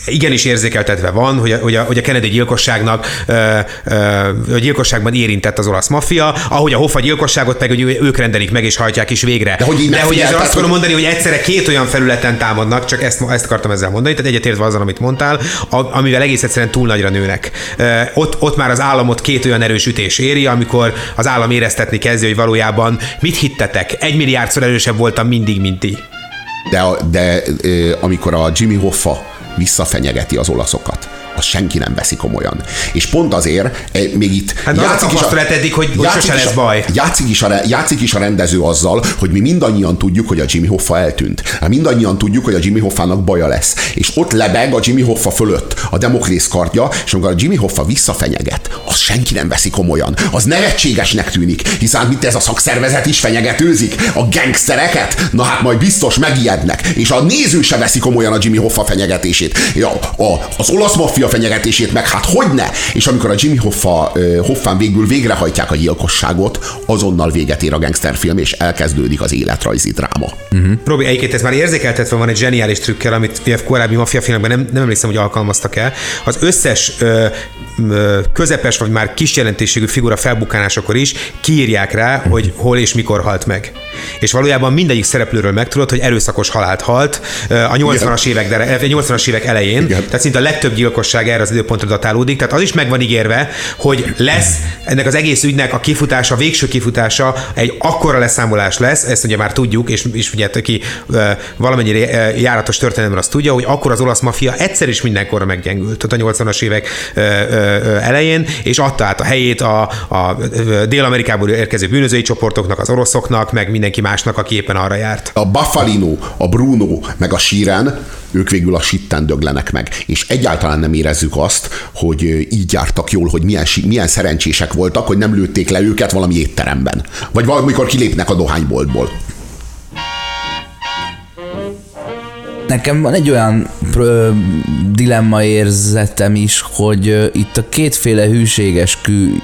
igenis érzékeltetve van, hogy a, hogy a, hogy a Kennedy gyilkosságnak a gyilkosságban érintett az olasz maffia, ahogy a Hoffa gyilkosságot meg hogy ők rendelik meg és hajtják is végre. De hogy, De hogy ezzel azt akarom mondani, hogy egyszerre két olyan felületen támadnak, csak ezt, ezt akartam ezzel mondani, tehát egyetértve azzal, amit mondtál, amivel egész egyszerűen túl nagyra nőnek. Ott, ott már az államot két olyan erős ütés éri, amikor az állam éreztetni kezdi, hogy valójában mit hittetek? Egy milliárdszor erősebb voltam mindig, mint ti. De, de amikor a Jimmy Hoffa visszafenyegeti az olaszokat, azt senki nem veszi komolyan. És pont azért, eh, még itt Hát na, az a eddig, hogy, játszik is lesz baj. Játszik is, a, játszik is a rendező azzal, hogy mi mindannyian tudjuk, hogy a Jimmy Hoffa eltűnt. Hát mindannyian tudjuk, hogy a Jimmy Hoffának baja lesz. És ott lebeg a Jimmy Hoffa fölött a Demoklész kardja, és amikor a Jimmy Hoffa visszafenyeget, azt senki nem veszi komolyan. Az nevetségesnek tűnik, hiszen mint ez a szakszervezet is fenyegetőzik a gangstereket, na hát majd biztos megijednek. És a néző se veszi komolyan a Jimmy Hoffa fenyegetését. A, a, az olasz maffia fenyegetését meg hát hogyne? És amikor a Jimmy Hoffa, Hoffán végül végrehajtják a gyilkosságot, azonnal véget ér a gangsterfilm, és elkezdődik az életrajzi dráma. Robi, egyébként ez már érzékeltetve van egy zseniális trükkel, amit korábbi maffia filmekben nem, nem emlékszem, hogy alkalmaztak el. Az összes ö, ö, közepes vagy már kis jelentőségű figura felbukánásakor is kiírják rá, hogy hol és mikor halt meg. És valójában mindegyik szereplőről megtudod, hogy erőszakos halált halt a 80-as évek, de, 80-as évek elején, Igen. tehát szinte a legtöbb gyilkosság erre az időpontra datálódik, tehát az is meg van ígérve, hogy lesz ennek az egész ügynek a kifutása, a végső kifutása egy akkora leszámolás lesz, ezt ugye már tudjuk, és, és ugye aki valamennyire járatos történelemben azt tudja, hogy akkor az olasz mafia egyszer is mindenkorra meggyengült, ott a 80-as évek elején, és adta át a helyét a, a Dél-Amerikából érkező bűnözői csoportoknak, az oroszoknak, meg mindenki másnak, aki éppen arra járt. A Buffalino, a Bruno, meg a Síren, ők végül a sitten döglenek meg. És egyáltalán nem érezzük azt, hogy így jártak jól, hogy milyen, milyen szerencsések voltak, hogy nem lőtték le őket valami étteremben. Vagy valamikor kilépnek a dohányboltból. Nekem van egy olyan ö, dilemma érzetem is, hogy itt a kétféle hűségesküvel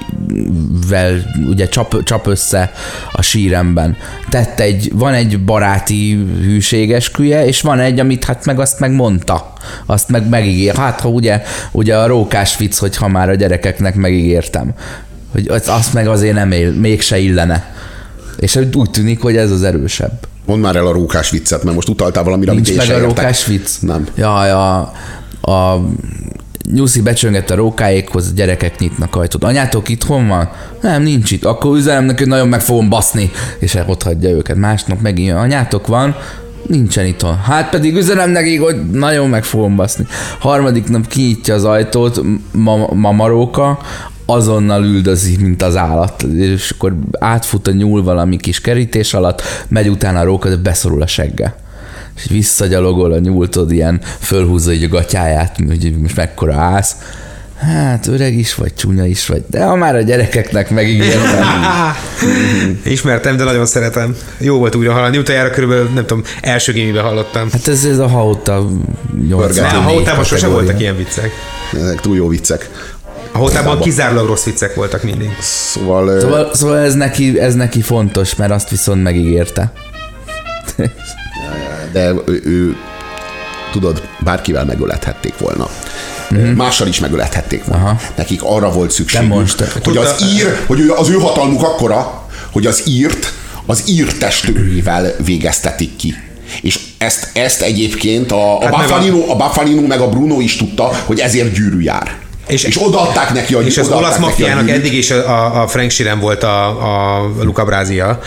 ugye csap, csap össze a síremben. Tett egy, van egy baráti hűségesküje, és van egy, amit hát meg azt megmondta. Azt meg megígér. Hát, ha ugye, ugye a rókás vicc, hogy ha már a gyerekeknek megígértem. Hogy az- azt meg azért nem él, mégse illene. És úgy tűnik, hogy ez az erősebb. Mondd már el a rókás viccet, mert most utaltál valamire, amit Nincs én meg a értek. rókás vicc? Nem. Jaj, a, a Nyuszi becsöngett a rókáékhoz, a gyerekek nyitnak ajtót. Anyátok itthon van? Nem, nincs itt. Akkor üzenem neki, hogy nagyon meg fogom baszni. És ott hagyja őket. Másnap megint. Anyátok van? Nincsen itthon. Hát pedig üzenem nekik, hogy nagyon meg fogom baszni. Harmadik nap kinyitja az ajtót, ma, mamaróka, azonnal üldözi, mint az állat, és akkor átfut a nyúl valami kis kerítés alatt, megy utána a róka, de beszorul a segge és visszagyalogol a nyúltod, ilyen fölhúzza így a gatyáját, hogy most mekkora állsz. Hát öreg is vagy, csúnya is vagy, de ha már a gyerekeknek megígértem. Ismertem, de nagyon szeretem. Jó volt újra hallani. Utoljára körülbelül, nem tudom, első gémiben hallottam. Hát ez, ez a haóta 84 Nem, a hautában sose voltak ilyen viccek. Ezek túl jó viccek. A Általában. kizárólag rossz viccek voltak mindig. Szóval, Szóval, szóval ez, neki, ez neki fontos, mert azt viszont megígérte. de ő, ő tudod, bárkivel megölethették volna. Mással is megölethették volna. Aha. Nekik arra volt szükségük, monster. hogy az ír, hogy az ő hatalmuk akkora, hogy az írt, az ír testőrével végeztetik ki. És ezt, ezt egyébként a, a, Hát meg a- Buffalino, a Buffalino meg a Bruno is tudta, hogy ezért gyűrű jár. És, És- odaadták neki a És az olasz gyűrűt. eddig is a, a Frank Siren volt a, a Luca Brázia,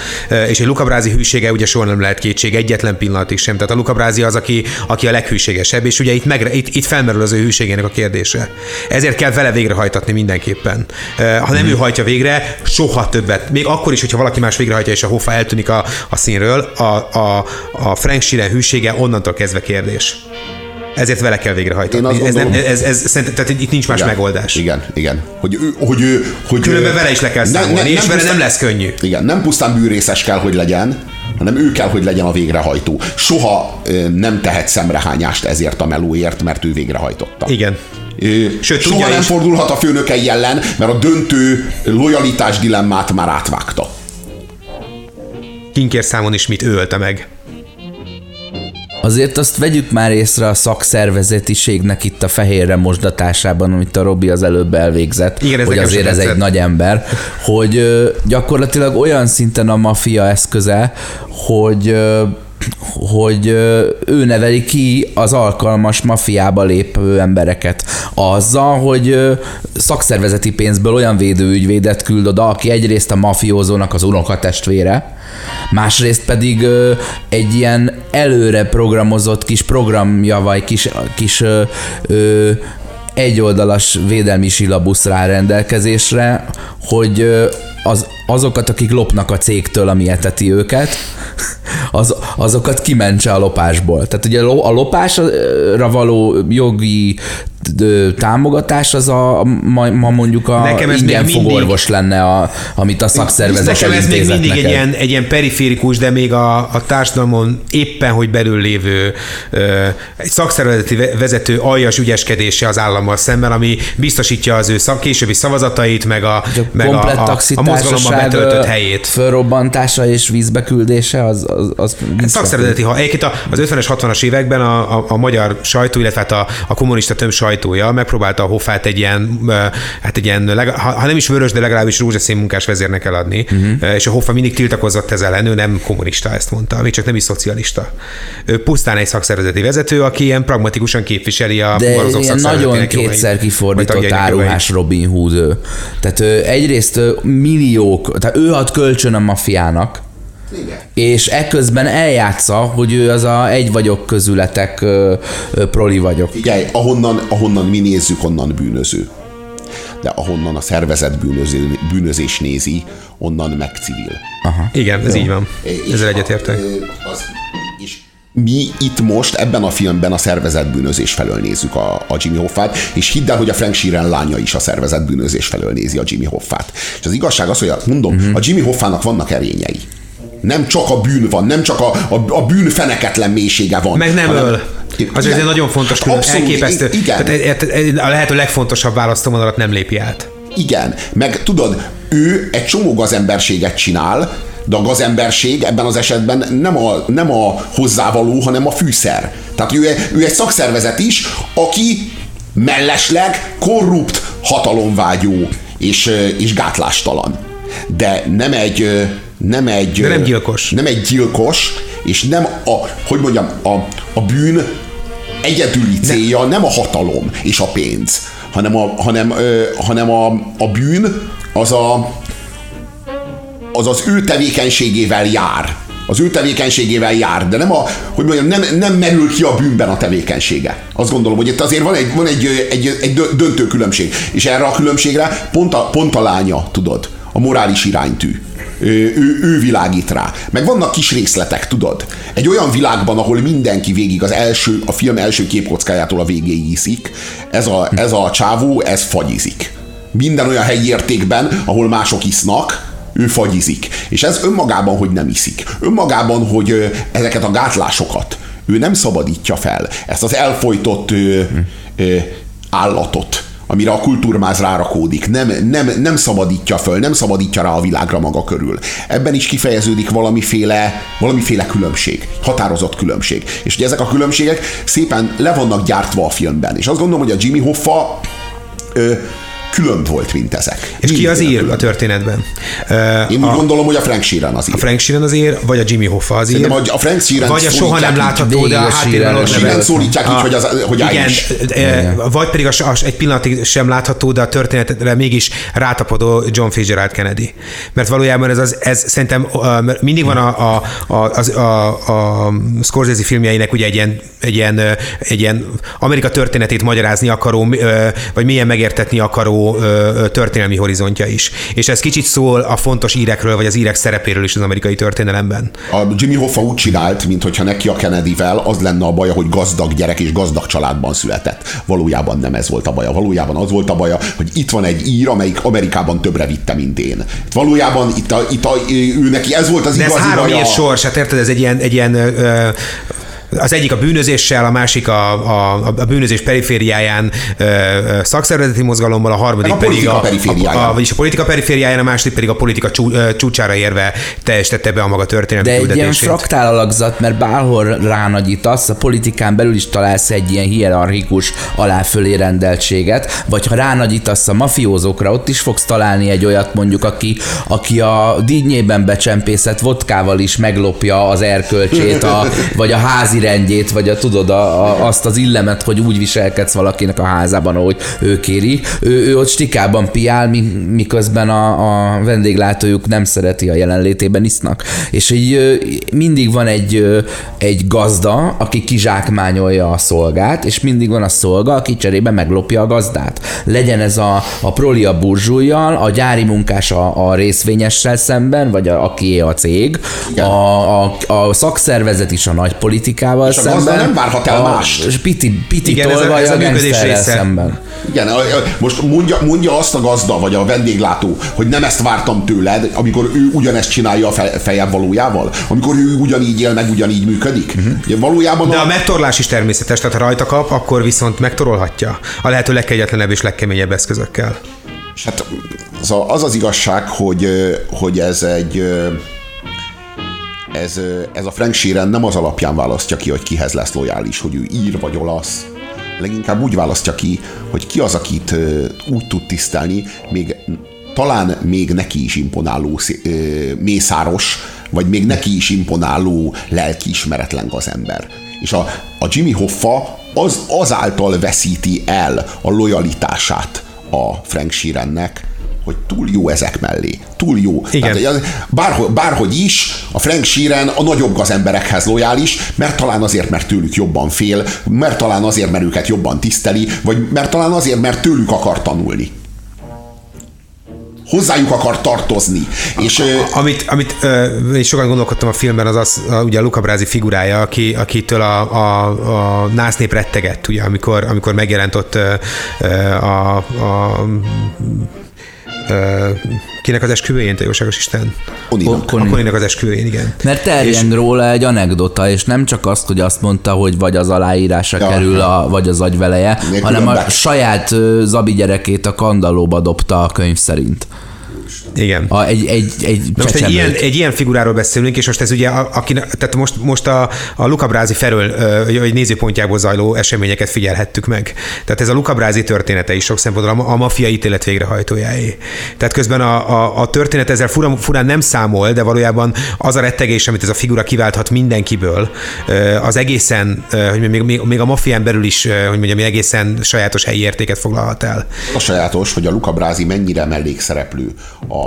és egy Luca Brázi hűsége ugye soha nem lehet kétség, egyetlen pillanatig sem. Tehát a Luca Brázi az, aki, aki a leghűségesebb, és ugye itt, meg, itt, itt felmerül az ő hűségének a kérdése. Ezért kell vele végrehajtatni mindenképpen. Ha nem ő hajtja végre, soha többet. Még akkor is, hogyha valaki más végrehajtja, és a Hoffa eltűnik a, a színről, a, a, a Frank Siren hűsége onnantól kezdve kérdés. Ezért vele kell Én végrehajtatni. azt Ez, nem, ez, ez, szerintem, tehát itt nincs más Igen, megoldás. Igen, igen. Hogy hogy hogy Különben vele is le kell Ne- ne- számolni, és vele nem lesz könnyű. Igen, nem pusztán bűrészes kell, hogy legyen, hanem ő kell, hogy legyen a végrehajtó. Soha nem tehet szemrehányást ezért a melóért, mert ő végrehajtotta. Igen. Sőt, Soha nem is. fordulhat a főnökei ellen, mert a döntő lojalitás dilemmát már átvágta. Kinkér számon is mit ölte meg. Azért azt vegyük már észre a szakszervezetiségnek itt a fehérre mosdatásában, amit a Robi az előbb elvégzett, Igen, ez hogy azért ez egy nagy ember, hogy gyakorlatilag olyan szinten a maffia eszköze, hogy hogy ő neveli ki az alkalmas mafiába lépő embereket. Azzal, hogy szakszervezeti pénzből olyan védőügyvédet küld oda, aki egyrészt a mafiózónak az unokatestvére, másrészt pedig egy ilyen előre programozott kis programja, vagy kis, kis ö, egyoldalas védelmi silabusz rá rendelkezésre, hogy az, azokat, akik lopnak a cégtől, ami eteti őket, az, azokat kimentse a lopásból. Tehát ugye a lo- a lopásra való jogi támogatás az a, ma, ma mondjuk a Nekem ez ingyen még mindig- fogorvos lenne, a, amit a szakszervezet Nekem ez még mindig egy ilyen, egy ilyen periférikus, de még a, a társadalmon éppen, hogy belül lévő ö, egy szakszervezeti ve- vezető aljas ügyeskedése az állammal szemben, ami biztosítja az ő szak, későbbi szavazatait, meg a, meg a, a, a mozgalomban betöltött helyét. fölrobbantása és vízbeküldése, az, az, az Szakszervezeti, ha egyébként az 50-es, 60-as években a, a, a magyar sajtó, illetve hát a, a kommunista tömb sajtója megpróbálta a Hoffát egy ilyen, hát egy ilyen, ha, nem is vörös, de legalábbis rózsaszín munkás vezérnek eladni. Uh-huh. És a Hoffa mindig tiltakozott ez ellen, ő nem kommunista, ezt mondta, még csak nem is szocialista. Ő pusztán egy szakszervezeti vezető, aki ilyen pragmatikusan képviseli a De ilyen nagyon kétszer vagy kifordított áruhás Robin Hood. Tehát ő egyrészt milliók, tehát ő ad kölcsön a mafiának, Igen. és ekközben eljátsza, hogy ő az a egy vagyok közületek ö, ö, proli vagyok. Figyelj, ahonnan, ahonnan mi nézzük, onnan bűnöző. De ahonnan a szervezet bűnöző, bűnözés nézi, onnan meg civil. Igen, ez így van. És Ezzel egyetértek. az- És mi itt most ebben a filmben a szervezett bűnözés felől nézzük a, a Jimmy Hoffát, és hidd el, hogy a Frank Sheeran lánya is a szervezett bűnözés felől nézi a Jimmy Hoffát. És az igazság az, hogy mondom, uh-huh. a Jimmy Hoffának vannak erényei. Nem csak a bűn van, nem csak a, a, a bűn feneketlen mélysége van. Meg nem hanem- öl. Az egy Igen. nagyon fontos, Hát külön, abszolút, elképesztő. Igen. Tehát, a lehető legfontosabb választóvonalat nem lépi át. Igen, meg tudod, ő egy csomó gazemberséget csinál, de a gazemberség ebben az esetben nem a, nem a hozzávaló, hanem a fűszer. Tehát ő, ő egy szakszervezet is, aki mellesleg korrupt, hatalomvágyó és, és gátlástalan. De nem egy nem egy, De nem gyilkos. Nem egy gyilkos, és nem a, hogy mondjam, a, a bűn egyedüli célja nem a hatalom és a pénz, hanem a, hanem, ö, hanem a, a bűn az a az az ő tevékenységével jár. Az ő tevékenységével jár, de nem a, hogy mondjam, nem, nem merül ki a bűnben a tevékenysége. Azt gondolom, hogy itt azért van egy, van egy, egy, egy dö- döntő különbség. És erre a különbségre pont a, pont a lánya, tudod, a morális iránytű. Ő, ő, világít rá. Meg vannak kis részletek, tudod? Egy olyan világban, ahol mindenki végig az első, a film első képkockájától a végéig iszik, ez a, ez a csávó, ez fagyizik. Minden olyan helyi értékben, ahol mások isznak, ő fagyizik. És ez önmagában, hogy nem iszik. Önmagában, hogy ezeket a gátlásokat ő nem szabadítja fel. Ezt az elfolytott ö, ö, állatot, amire a kultúrmáz rárakódik, nem, nem, nem szabadítja föl, nem szabadítja rá a világra maga körül. Ebben is kifejeződik valamiféle, valamiféle különbség, határozott különbség. És ugye ezek a különbségek szépen le vannak gyártva a filmben. És azt gondolom, hogy a Jimmy Hoffa ö, különb volt, mint ezek. És ki az ír a történetben? Én úgy a, gondolom, hogy a Frank Sheeran az ír. a Frank Sheeran az ír, vagy a Jimmy Hoffa az ír? Szerintem a- a Frank Sheeran Vagy a soha nem látható, de a a háttérben Sheeran- ott nevel- szólítják így, A- hogy az- hogy Igen, e, vagy pedig a, a, egy pillanatig sem látható, de a történetre mégis rátapadó John Fitzgerald Kennedy. Mert valójában ez, az, ez szerintem mert mindig van a, a, a, az, a, a Scorsese filmjeinek ugye egy ilyen, egy ilyen, egy ilyen Amerika történetét magyarázni akaró, vagy milyen megértetni akaró történelmi horizontja is. És ez kicsit szól a fontos írekről, vagy az írek szerepéről is az amerikai történelemben. A Jimmy Hoffa úgy csinált, mintha neki a Kennedyvel az lenne a baja, hogy gazdag gyerek és gazdag családban született. Valójában nem ez volt a baja. Valójában az volt a baja, hogy itt van egy ír, amelyik Amerikában többre vitte, mint én. Itt valójában itt a, itt a, ő neki ez volt az De ez igazi három baja. év sors, hát érted, ez egy ilyen, egy ilyen ö, az egyik a bűnözéssel, a másik a, a, a bűnözés perifériáján ö, ö, szakszervezeti mozgalommal, a harmadik Meg a pedig politika a, a, a, vagyis a politika perifériáján, a második pedig a politika csú, ö, csúcsára érve teljesítette be a maga történelmi De egy ilyen fraktál alakzat, mert bárhol ránagyítasz, a politikán belül is találsz egy ilyen hierarchikus alá-fölé rendeltséget, vagy ha ránagyítasz a mafiózókra, ott is fogsz találni egy olyat mondjuk, aki, aki a dínyében becsempészett vodkával is meglopja az erkölcsét, a, vagy a házi házi rendjét, vagy a, tudod, a, a, azt az illemet, hogy úgy viselkedsz valakinek a házában, ahogy ő kéri. Ő, ő ott stikában piál, miközben a, a vendéglátójuk nem szereti a jelenlétében isznak. És így mindig van egy, egy gazda, aki kizsákmányolja a szolgát, és mindig van a szolga, aki cserébe meglopja a gazdát. Legyen ez a, a proli a burzsújjal, a gyári munkás a, a részvényessel szemben, vagy a, aki a cég, a, a, a szakszervezet is a nagy politikával És a szemben. nem várhat el a, mást. Piti, piti Igen, ez a- ez a a működés része. szemben. Igen, most mondja, mondja azt a gazda, vagy a vendéglátó, hogy nem ezt vártam tőled, amikor ő ugyanezt csinálja a fe- fejebb valójával, amikor ő ugyanígy él, meg ugyanígy működik. Uh-huh. Valójában De a a, megtorlás is természetes, tehát ha rajta kap, akkor viszont megtorolhatja. A lehető legkegyetlenebb és legkeményebb eszközökkel. és hát az, a, az az igazság, hogy, hogy ez egy ez, ez a Frank Sheeran nem az alapján választja ki, hogy kihez lesz lojális, hogy ő ír vagy olasz. Leginkább úgy választja ki, hogy ki az, akit úgy tud tisztelni, még talán még neki is imponáló ö, mészáros, vagy még neki is imponáló lelkiismeretlen gazember. És a, a Jimmy Hoffa az, azáltal veszíti el a lojalitását a Frank Sheerannek, hogy túl jó ezek mellé. Túl jó. Igen. Tehát, az- bárhogy, bárhogy is, a Frank Sheeran a nagyobb gazemberekhez lojális, mert talán azért, mert tőlük jobban fél, mert talán azért, mert őket jobban tiszteli, vagy mert talán azért, mert tőlük akar tanulni. Hozzájuk akar tartozni. És, Amit, amit én sokan gondolkodtam a filmben, az, az a, ugye a Luca Brasi figurája, aki, akitől a, a, a násznép rettegett, ugye, amikor, amikor megjelent ott a, a ö, kinek az esküvőjén, te jóságos Isten? Oninak. A Connie. Connie-nak az esküvőjén, igen. Mert terjeng róla egy anekdota, és nem csak azt, hogy azt mondta, hogy vagy az aláírása Ja. kerül, a, vagy az agyveleje, Nélkül hanem a saját Zabi gyerekét a kandallóba dobta a könyv szerint. Igen. A, egy, egy, egy most egy ilyen, egy ilyen figuráról beszélünk, és most ez ugye, a, aki, tehát most, most a, a Luca Brasi felől, egy nézőpontjából zajló eseményeket figyelhettük meg. Tehát ez a Luca Brasi története is sok szempontból a, a maffia ítélet végrehajtójáé. Tehát közben a, a, a történet ezzel fura, furán nem számol, de valójában az a rettegés, amit ez a figura kiválthat mindenkiből, az egészen, hogy még, még, még a maffián belül is, hogy mondjam, egészen sajátos helyi értéket foglalhat el. A sajátos, hogy a Luca Brasi mennyire mellékszereplő a,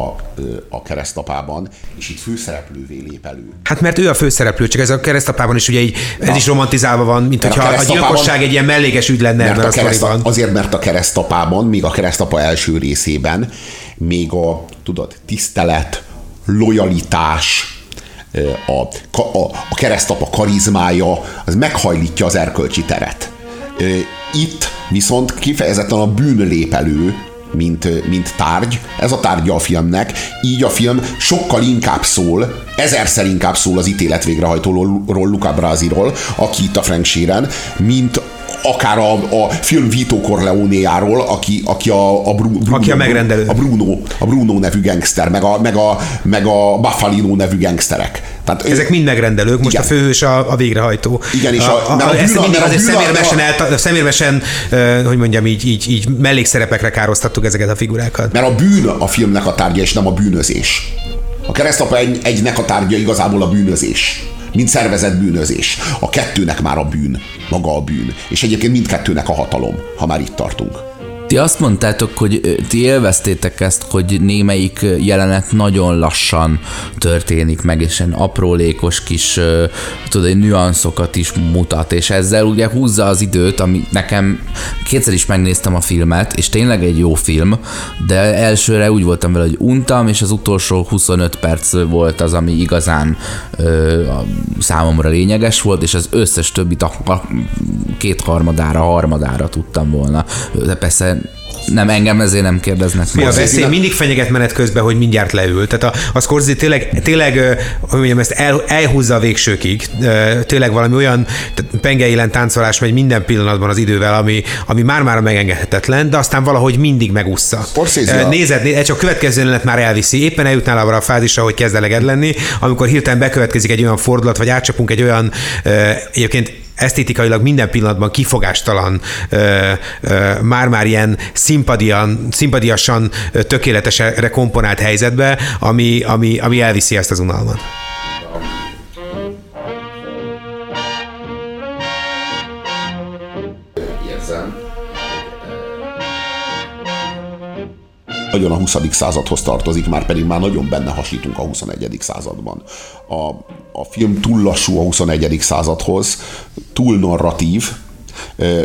a keresztapában, és itt főszereplővé lép elő. Hát mert ő a főszereplő, csak ez a keresztapában is ugye így, ez is romantizálva van, mint a hogyha a, keresztapában- gyilkosság egy ilyen mellékes ügy lenne Mert a a kereszt, azért, mert a keresztapában, még a keresztapa első részében, még a, tudod, tisztelet, lojalitás, a, a, a keresztapa karizmája, az meghajlítja az erkölcsi teret. Itt viszont kifejezetten a bűn lép elő, mint, mint tárgy, ez a tárgya a filmnek, így a film sokkal inkább szól, ezerszer inkább szól az ítélet végrehajtóról, Luca Brasiról, aki itt a Frank Sheeran, mint akár a, a film Vito Corleoneáról, aki, aki a, a, Bru, Bruno, Aki a megrendelő. A Bruno, a Bruno nevű gangster, meg a, meg a, meg a Buffalino nevű gangsterek. Tehát Ezek mind megrendelők, most Igen. a főhős a, a végrehajtó. Igen, és a- a, a a, ezt mindig azért szemérmesen, elta, szemérmesen ö, hogy mondjam, így, így, így mellékszerepekre károztattuk ezeket a figurákat. Mert a bűn a filmnek a tárgya, és nem a bűnözés. A keresztapa egy, egynek a tárgya igazából a bűnözés. Mint szervezett bűnözés. A kettőnek már a bűn, maga a bűn. És egyébként mindkettőnek a hatalom, ha már itt tartunk. Ti azt mondtátok, hogy ti élveztétek ezt, hogy némelyik jelenet nagyon lassan történik meg, és ilyen aprólékos kis tudod, nüanszokat is mutat, és ezzel ugye húzza az időt, ami nekem kétszer is megnéztem a filmet, és tényleg egy jó film, de elsőre úgy voltam vele, hogy untam, és az utolsó 25 perc volt az, ami igazán ö, számomra lényeges volt, és az összes többit a, a kétharmadára, harmadára tudtam volna. De persze nem, engem ezért nem kérdeznek Mi a veszély mindig fenyeget menet közben, hogy mindjárt leül. Tehát a, a Scorsese tényleg, tényleg hogy mondjam, ezt el, elhúzza a végsőkig. Tényleg valami olyan tehát pengeélen táncolás megy minden pillanatban az idővel, ami, ami már-már megengedhetetlen, de aztán valahogy mindig megúszza. Scorsese Nézed, né- csak a következő jelenet már elviszi. Éppen eljutnál arra a fázisra, hogy kezd eleged lenni, amikor hirtelen bekövetkezik egy olyan fordulat, vagy átcsapunk egy olyan egyébként esztétikailag minden pillanatban kifogástalan, már-már ilyen szimpadian, szimpadiasan tökéletesre komponált helyzetbe, ami, ami, ami elviszi ezt az unalmat. Nagyon a 20. századhoz tartozik, már pedig már nagyon benne hasítunk a 21. században. A, a film túl lassú a 21. századhoz, túl narratív,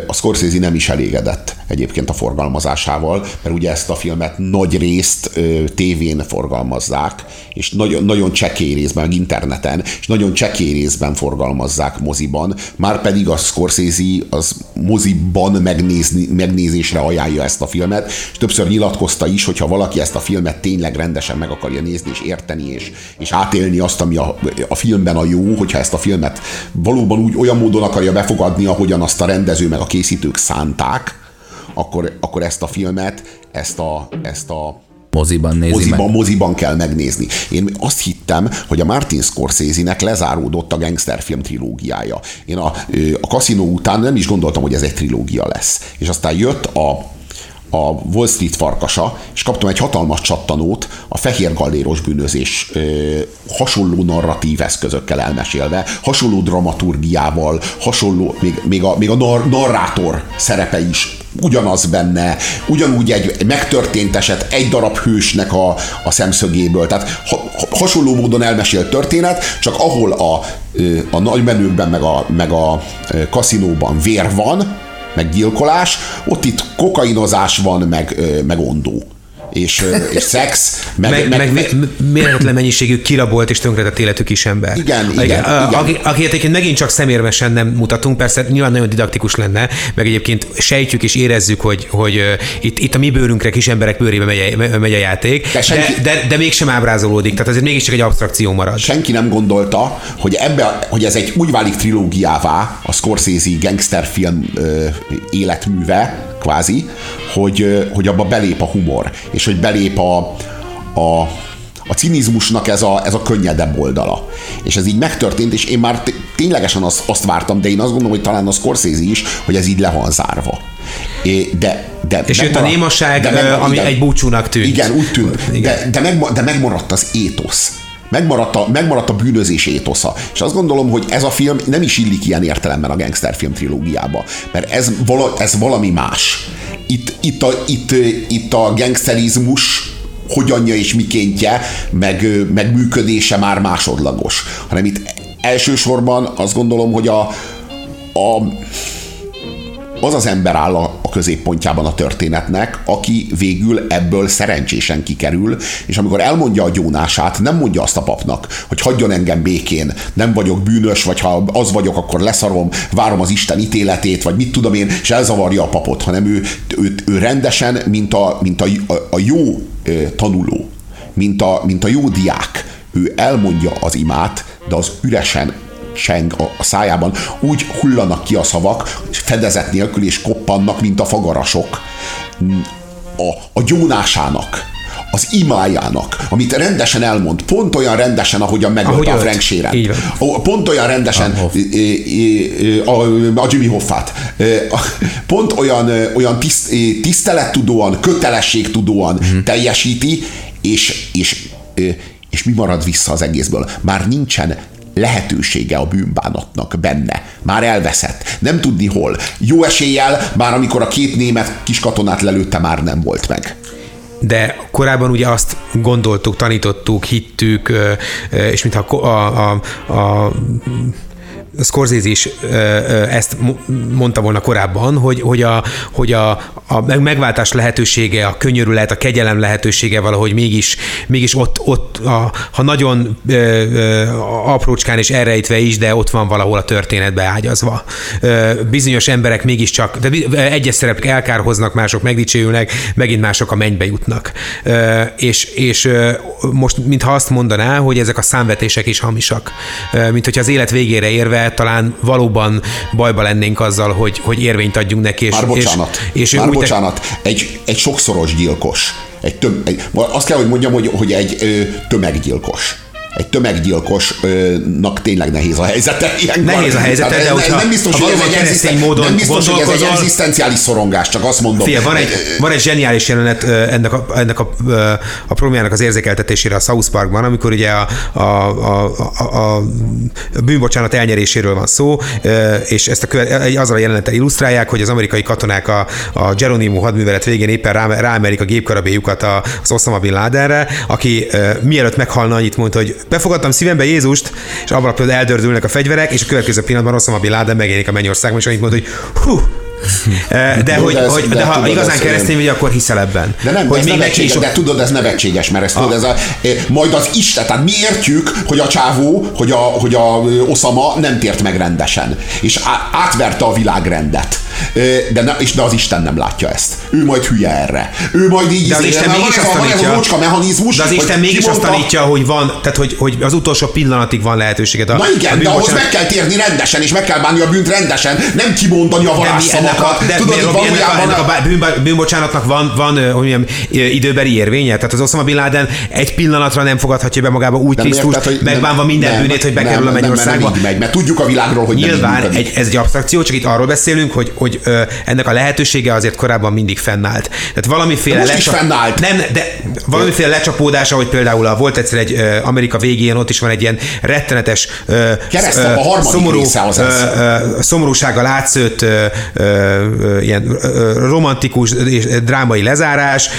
a Scorsese nem is elégedett egyébként a forgalmazásával, mert ugye ezt a filmet nagy részt tévén forgalmazzák, és nagyon, nagyon csekély részben, meg interneten, és nagyon csekély részben forgalmazzák moziban, már pedig a Scorsese az moziban megnézni, megnézésre ajánlja ezt a filmet, és többször nyilatkozta is, hogyha valaki ezt a filmet tényleg rendesen meg akarja nézni, és érteni, és, és átélni azt, ami a, a filmben a jó, hogyha ezt a filmet valóban úgy olyan módon akarja befogadni, ahogyan azt a rendező meg a készítők szánták, akkor, akkor ezt a filmet, ezt a, ezt a moziban nézi moziban, meg. moziban kell megnézni. Én azt hittem, hogy a Martin Scorsese-nek lezáródott a gangsterfilm trilógiája. Én a, a kaszinó után nem is gondoltam, hogy ez egy trilógia lesz. És aztán jött a a Wall Street farkasa, és kaptam egy hatalmas csattanót a fehér galléros bűnözés ö, hasonló narratív eszközökkel elmesélve, hasonló dramaturgiával, hasonló, még, még a, még a nar, narrátor szerepe is ugyanaz benne, ugyanúgy egy megtörtént eset egy darab hősnek a, a szemszögéből. Tehát ha, hasonló módon elmesélt történet, csak ahol a, a nagymenőkben meg a, meg a kaszinóban vér van, meg gyilkolás, ott itt kokainozás van, meg, meg ondó és, és szex, meg, meg, meg, meg mérhetetlen mennyiségű kirabolt és tönkretett életű kis ember. Igen, igen. igen. Aki, aki egyébként megint csak szemérmesen nem mutatunk, persze nyilván nagyon didaktikus lenne, meg egyébként sejtjük és érezzük, hogy, hogy itt, itt a mi bőrünkre kis emberek bőrébe megy, megy a játék, de, senki, de, de, de mégsem ábrázolódik, tehát azért mégiscsak egy abstrakció marad. Senki nem gondolta, hogy, ebbe, hogy ez egy úgy válik trilógiává, a Scorsese gangsterfilm életműve, kvázi, hogy, hogy abba belép a humor, és hogy belép a, a, a cinizmusnak ez a, ez a könnyedebb oldala. És ez így megtörtént, és én már ténylegesen azt, azt vártam, de én azt gondolom, hogy talán a Scorsese is, hogy ez így le van zárva. É, de, de és jött a némaság, de megmaradt, ami igen, egy búcsúnak tűnt. Igen, úgy tűnt. Igen. De, de, meg, de megmaradt az étosz. Megmaradt a, megmaradt a bűnözés étosza. És azt gondolom, hogy ez a film nem is illik ilyen értelemben a gangsterfilm trilógiába, mert ez, vala, ez valami más. Itt, itt, a, itt, itt a gangsterizmus hogyanja és mikéntje, meg, meg működése már másodlagos. Hanem itt elsősorban azt gondolom, hogy a, a az az ember áll a, középpontjában a történetnek, aki végül ebből szerencsésen kikerül, és amikor elmondja a gyónását, nem mondja azt a papnak, hogy hagyjon engem békén, nem vagyok bűnös, vagy ha az vagyok, akkor leszarom, várom az Isten ítéletét, vagy mit tudom én, és elzavarja a papot, hanem ő, ő, ő rendesen, mint a, mint a, a, a jó tanuló, mint a, mint a jó diák, ő elmondja az imát, de az üresen cseng a szájában, úgy hullanak ki a szavak, fedezet nélkül, és koppannak, mint a fagarasok. A, a gyónásának, az imájának, amit rendesen elmond, pont olyan rendesen, ahogyan megölte a Frank Sheeran. Pont olyan rendesen a, a, a Jimmy Hoffát. Pont olyan, olyan tiszt, tisztelettudóan, kötelességtudóan uh-huh. teljesíti, és, és, és mi marad vissza az egészből? Már nincsen lehetősége a bűnbánatnak benne. Már elveszett. Nem tudni hol. Jó eséllyel, már amikor a két német kiskatonát lelőtte, már nem volt meg de korábban ugye azt gondoltuk, tanítottuk, hittük, és mintha a, a, a Scorsese is ezt mondta volna korábban, hogy, hogy, a, hogy a, a megváltás lehetősége, a könyörület, a kegyelem lehetősége valahogy mégis, mégis ott, ott a, ha nagyon ö, ö, aprócskán és elrejtve is, de ott van valahol a történetbe ágyazva. Ö, bizonyos emberek mégiscsak, de egyes szereplők elkárhoznak, mások megdicsőülnek, megint mások a mennybe jutnak. Ö, és, és most mintha azt mondaná, hogy ezek a számvetések is hamisak. Mint hogyha az élet végére érve talán valóban bajba lennénk azzal, hogy, hogy érvényt adjunk neki. És, Már bocsánat, és, és Már bocsánat. Te... Egy, egy sokszoros gyilkos. Egy töm, egy, azt kell, hogy mondjam, hogy, hogy egy ö, tömeggyilkos egy tömeggyilkosnak tényleg nehéz a helyzete. Ilyenkor. Nehéz a helyzete, Tehát de nem, hogyha- nem biztos, ha hogy ez valóban egy, keresztény módon nem biztos, hogy ez egy egzisztenciális szorongás, csak azt mondom. Fia, van egy, van egy zseniális jelenet ennek a, ennek a, a problémának az érzékeltetésére a South Parkban, amikor ugye a, a, a, a, a bűnbocsánat elnyeréséről van szó, és ezt a köve, egy azzal a jelenettel illusztrálják, hogy az amerikai katonák a, a Geronimo hadművelet végén éppen rá, ráemelik a gépkarabélyukat a- az Osama Bin Ladenre, aki mielőtt meghalna annyit mondta, hogy befogadtam szívembe Jézust, és abban a pillanatban eldördülnek a fegyverek, és a következő pillanatban Osama Bin Laden megjelenik a mennyországban, és annyit mondta, hogy hú, De, hogy, de ez- hogy, de, de ha tudod, igazán keresztény vagy, akkor hiszel ebben. De nem, hogy ez még neki is de tudod, ez nevetséges, mert ez tudod, ez a, majd az Isten, tehát mi értjük, hogy a csávó, hogy a, hogy a Osama nem tért meg rendesen, és átverte a világrendet. De, ne, és de az Isten nem látja ezt. Ő majd hülye erre. Ő majd így De az izé- Isten mégis azt van ez a tanítja. mechanizmus. De az Isten mégis azt tanítja, hogy van, tehát hogy, hogy az utolsó pillanatig van lehetőséget. A, Na igen, a de ahhoz meg kell térni rendesen, és meg kell bánni a bűnt rendesen, nem kimondani a mi ennek a, de Tudod, miért, ennek a, ennek a bűn, bűnbocsánatnak van, van hogy mondjam, időbeli érvénye? Tehát az Osama Bin Laden egy pillanatra nem fogadhatja be magába úgy Nem Krisztust, megbánva nem- minden nem, bűnét, hogy bekerül nem, a nem, nem, mennyországba. Nem, megy, mert tudjuk a világról, hogy nem Nyilván működik. egy, ez egy abstrakció, csak itt arról beszélünk, hogy, hogy ö, ennek a lehetősége azért korábban mindig fennállt. Tehát valamiféle De is fennállt. Nem, de valamiféle lecsapódása, hogy például a, volt egyszer egy ö, Amerika végén, ott is van egy ilyen rettenetes ö, ö, a szomorú, része az ö, ö, szomorúsággal átszőtt ö, ö, ilyen romantikus és drámai lezárás.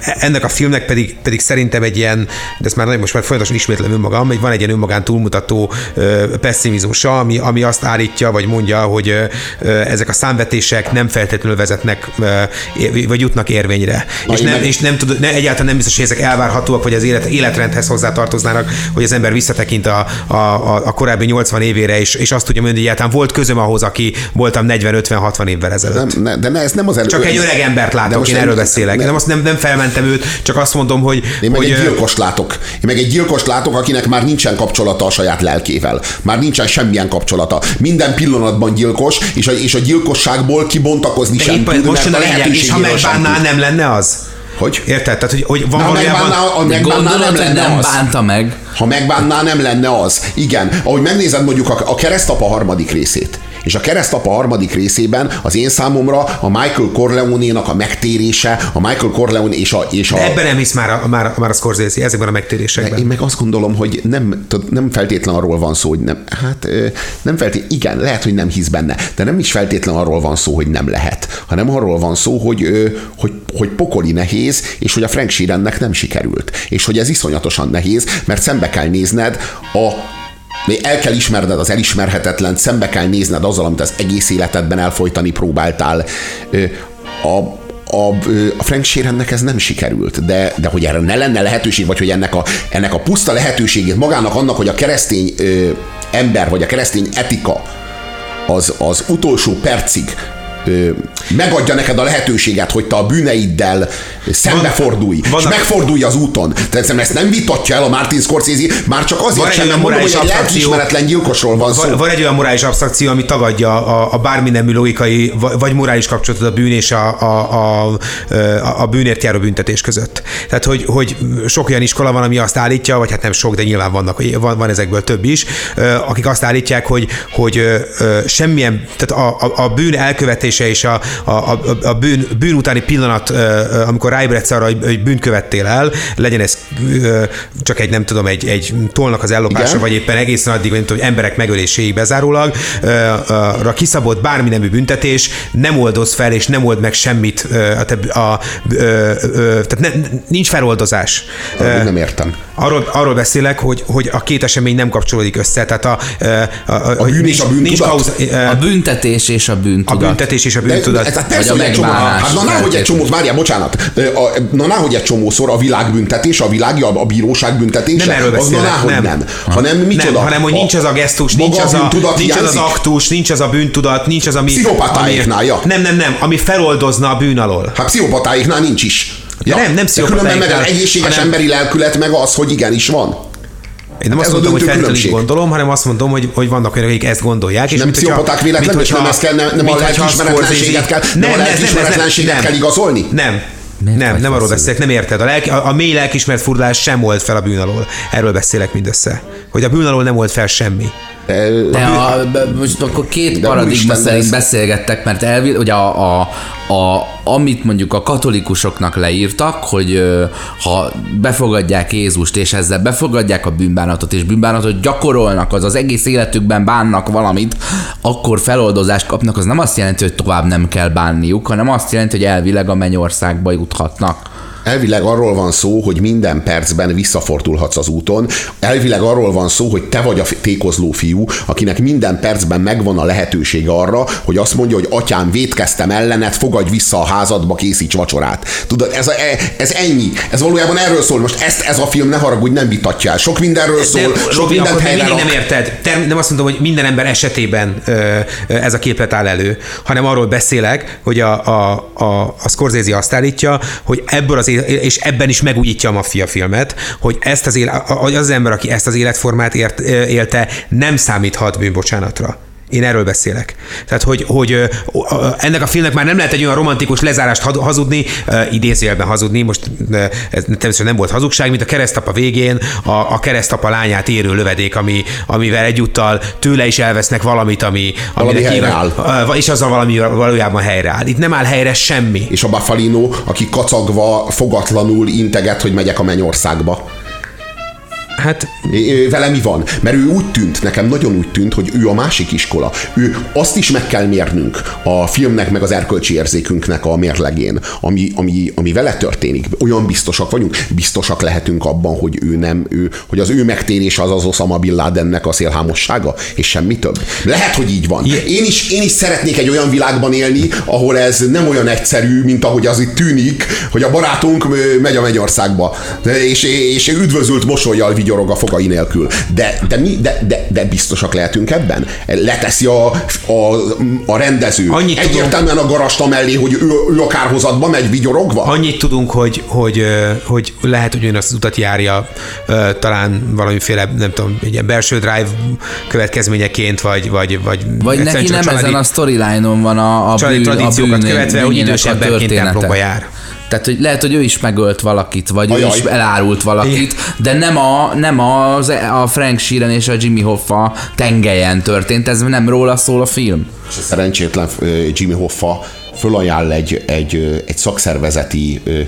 Ennek a filmnek pedig, pedig szerintem egy ilyen, de ezt már nagyon most már folyamatosan ismétlem önmagam, egy van egy ilyen önmagán túlmutató pessimizmusa, ami, ami azt állítja, vagy mondja, hogy ezek a számvetések nem feltétlenül vezetnek, vagy jutnak érvényre. Na, és nem, meg- és nem tud, ne, egyáltalán nem biztos, hogy ezek elvárhatóak, vagy az élet, életrendhez hozzátartoznának, hogy az ember visszatekint a, a, a, korábbi 80 évére, és, és azt tudja mondani, hogy egyáltalán volt közöm ahhoz, aki voltam 40-50-60 évvel ezelőtt. Nem, ne, de ne, ez nem az elő... Csak egy öreg embert De látok, most én nem- erről beszélek. nem- Nem, azt nem, nem felmentem őt, csak azt mondom, hogy... Én meg hogy egy gyilkost látok. Én meg egy gyilkost látok, akinek már nincsen kapcsolata a saját lelkével. Már nincsen semmilyen kapcsolata. Minden pillanatban gyilkos, és a, és a gyilkosságból kibontakozni de sem tud, most mert a a lényeg, és ha lehetőségéről sem megbánná, tud. nem lenne az? Hogy? Érted? Tehát, hogy, hogy van Na, valójában... megbánná, ha De megbánná nem lenne nem az. bánta meg. Ha megbánná, nem lenne az. Igen. Ahogy megnézed mondjuk a, a keresztapa harmadik részét, és a keresztapa harmadik részében az én számomra a Michael Corleone-nak a megtérése, a Michael Corleone és a... És a De ebben nem hisz már a, már, már a Scorsese, ezekben a megtérésekben. én meg azt gondolom, hogy nem, nem feltétlen arról van szó, hogy nem, hát nem feltétlen, igen, lehet, hogy nem hisz benne, de nem is feltétlen arról van szó, hogy nem lehet, hanem arról van szó, hogy, hogy, hogy pokoli nehéz, és hogy a Frank Sheerannek nem sikerült, és hogy ez iszonyatosan nehéz, mert szembe kell nézned a el kell ismerned az elismerhetetlen, szembe kell nézned azzal, amit az egész életedben elfolytani próbáltál. A, a, a Frank Sheerannek ez nem sikerült, de, de hogy erre ne lenne lehetőség, vagy hogy ennek a, ennek a puszta lehetőségét magának annak, hogy a keresztény ö, ember, vagy a keresztény etika az, az utolsó percig megadja neked a lehetőséget, hogy te a bűneiddel szembefordulj, és vannak- megfordulj az úton. Tehát ezt nem vitatja el a Martin Scorsese, már csak Van azért sem, mert mondom, hogy egy lelkiismeretlen gyilkosról van szó. Van, van egy olyan morális abstrakció, ami tagadja a, a bármi nemű logikai, vagy morális kapcsolatot a bűn és a, a, a, a, a bűnért járó büntetés között. Tehát, hogy, hogy sok olyan iskola van, ami azt állítja, vagy hát nem sok, de nyilván vannak, van, van ezekből több is, akik azt állítják, hogy, hogy semmilyen, tehát a, a, a bűn elkövetése és a, a, a, a bűn, bűn utáni pillanat, amikor ráébredsz arra, hogy, hogy bűnt követtél el, legyen ez csak egy, nem tudom, egy, egy tollnak az ellopása, Igen. vagy éppen egészen addig, nem tudom, hogy emberek megöléséig bezárólag, ra kiszabott bármi nemű büntetés, nem oldoz fel, és nem old meg semmit, a, a, ö, ö, tehát ne, nincs feloldozás. Nem értem. Arról, arról beszélek, hogy, hogy a két esemény nem kapcsolódik össze, tehát a, a, a, a bűn és a bűntudat? kauza, ö, A büntetés és a a bűntudat. büntetés és a De, bűntudat. persze, a hogy egy csomó, hát na, náhogy egy csomó, várjál, bocsánat, a, na, náhogy egy csomószor a világbüntetés, a világ, a, a bíróság büntetése, Nem erről az na, beszélek, nem. nem. Hanem micsoda? Nem, hanem hogy nincs az a gesztus, nincs az a, nincs az, az aktus, nincs az a bűntudat, nincs az, ami... Pszichopatáiknál, ja. Nem, nem, nem, ami feloldozna a bűn alól. Hát pszichopatáiknál nincs is. Ja, nem, nem De különben meg az egészséges hanem- emberi lelkület meg az, hogy igenis van. Én nem Ez azt mondom, hogy feltétlenül így gondolom, hanem azt mondom, hogy, hogy vannak olyanok, akik ezt gondolják. És nem mint pszichopaták véletlenül, és nem ezt kell- nem- nem a lelkiismeretlenséget kell- nem a lelkiismeretlenséget nem. kell igazolni? Nem. Miért nem, nem arról beszélek, nem érted. A, lelki, a, a mély lelkismert furdalás sem volt fel a bűn alól. Erről beszélek mindössze. Hogy a bűn alól nem volt fel semmi. De a, most akkor két De paradigma szerint beszélgettek, mert elvi, hogy a, a, a, amit mondjuk a katolikusoknak leírtak, hogy ha befogadják Jézust, és ezzel befogadják a bűnbánatot, és bűnbánatot gyakorolnak, az az egész életükben bánnak valamit, akkor feloldozást kapnak, az nem azt jelenti, hogy tovább nem kell bánniuk, hanem azt jelenti, hogy elvileg a mennyországba juthatnak. Elvileg arról van szó, hogy minden percben visszafordulhatsz az úton. Elvileg arról van szó, hogy te vagy a tékozló fiú, akinek minden percben megvan a lehetősége arra, hogy azt mondja, hogy atyám, vétkeztem ellened, fogadj vissza a házadba, készíts vacsorát. Tudod, ez, a, ez ennyi. Ez valójában erről szól. Most ezt ez a film, ne haragudj, nem vitatja el. Sok mindenről szól, Nem, sok Robi, mindent helyre nem érted. Term- nem azt mondom, hogy minden ember esetében ö, ö, ez a képlet áll elő, hanem arról beszélek, hogy a, a, a, a Scorsese azt állítja, hogy ebből az és ebben is megújítja a maffia filmet, hogy ezt az, élet, az ember, aki ezt az életformát ért, élte, nem számíthat bűnbocsánatra. Én erről beszélek. Tehát, hogy, hogy ennek a filmnek már nem lehet egy olyan romantikus lezárást hazudni, idézőjelben hazudni, most ez természetesen nem volt hazugság, mint a keresztapa végén a, a keresztapa lányát érő lövedék, ami, amivel egyúttal tőle is elvesznek valamit, ami, Valami helyreáll. és azzal valami valójában helyreáll. Itt nem áll helyre semmi. És a Buffalino, aki kacagva, fogatlanul integet, hogy megyek a mennyországba. Hát Vele mi van? Mert ő úgy tűnt, nekem nagyon úgy tűnt, hogy ő a másik iskola. Ő azt is meg kell mérnünk a filmnek, meg az erkölcsi érzékünknek a mérlegén, ami, ami, ami vele történik. Olyan biztosak vagyunk, biztosak lehetünk abban, hogy ő nem, ő, hogy az ő megtérése az az Osama Bin Ladennek a szélhámossága, és semmi több. Lehet, hogy így van. Én is, én is szeretnék egy olyan világban élni, ahol ez nem olyan egyszerű, mint ahogy az itt tűnik, hogy a barátunk megy a mennyországba, és, és üdvözült mosolyjal vigyorog a fogai nélkül. De, de, mi, de, de, de biztosak lehetünk ebben? Leteszi a, a, a rendező Annyit egyértelműen a garasta mellé, hogy ő, ő a kárhozatba megy vigyorogva? Annyit tudunk, hogy, hogy, hogy lehet, hogy ugyanazt az utat járja, talán valamiféle, nem tudom, egy ilyen belső drive következményeként, vagy vagy vagy, Vagy neki csak nem családi- ezen a storyline-on van a, a, családi bűn, a tradíciókat bűn, követve, hogy bűnének idős a emberként templomba jár. Tehát, hogy lehet, hogy ő is megölt valakit, vagy ő Ajaj. is elárult valakit, de nem a, nem az, a Frank Sheeran és a Jimmy Hoffa tengelyen történt, ez nem róla szól a film. És a szerencsétlen Jimmy Hoffa fölajánl egy, egy, egy szakszervezeti ö,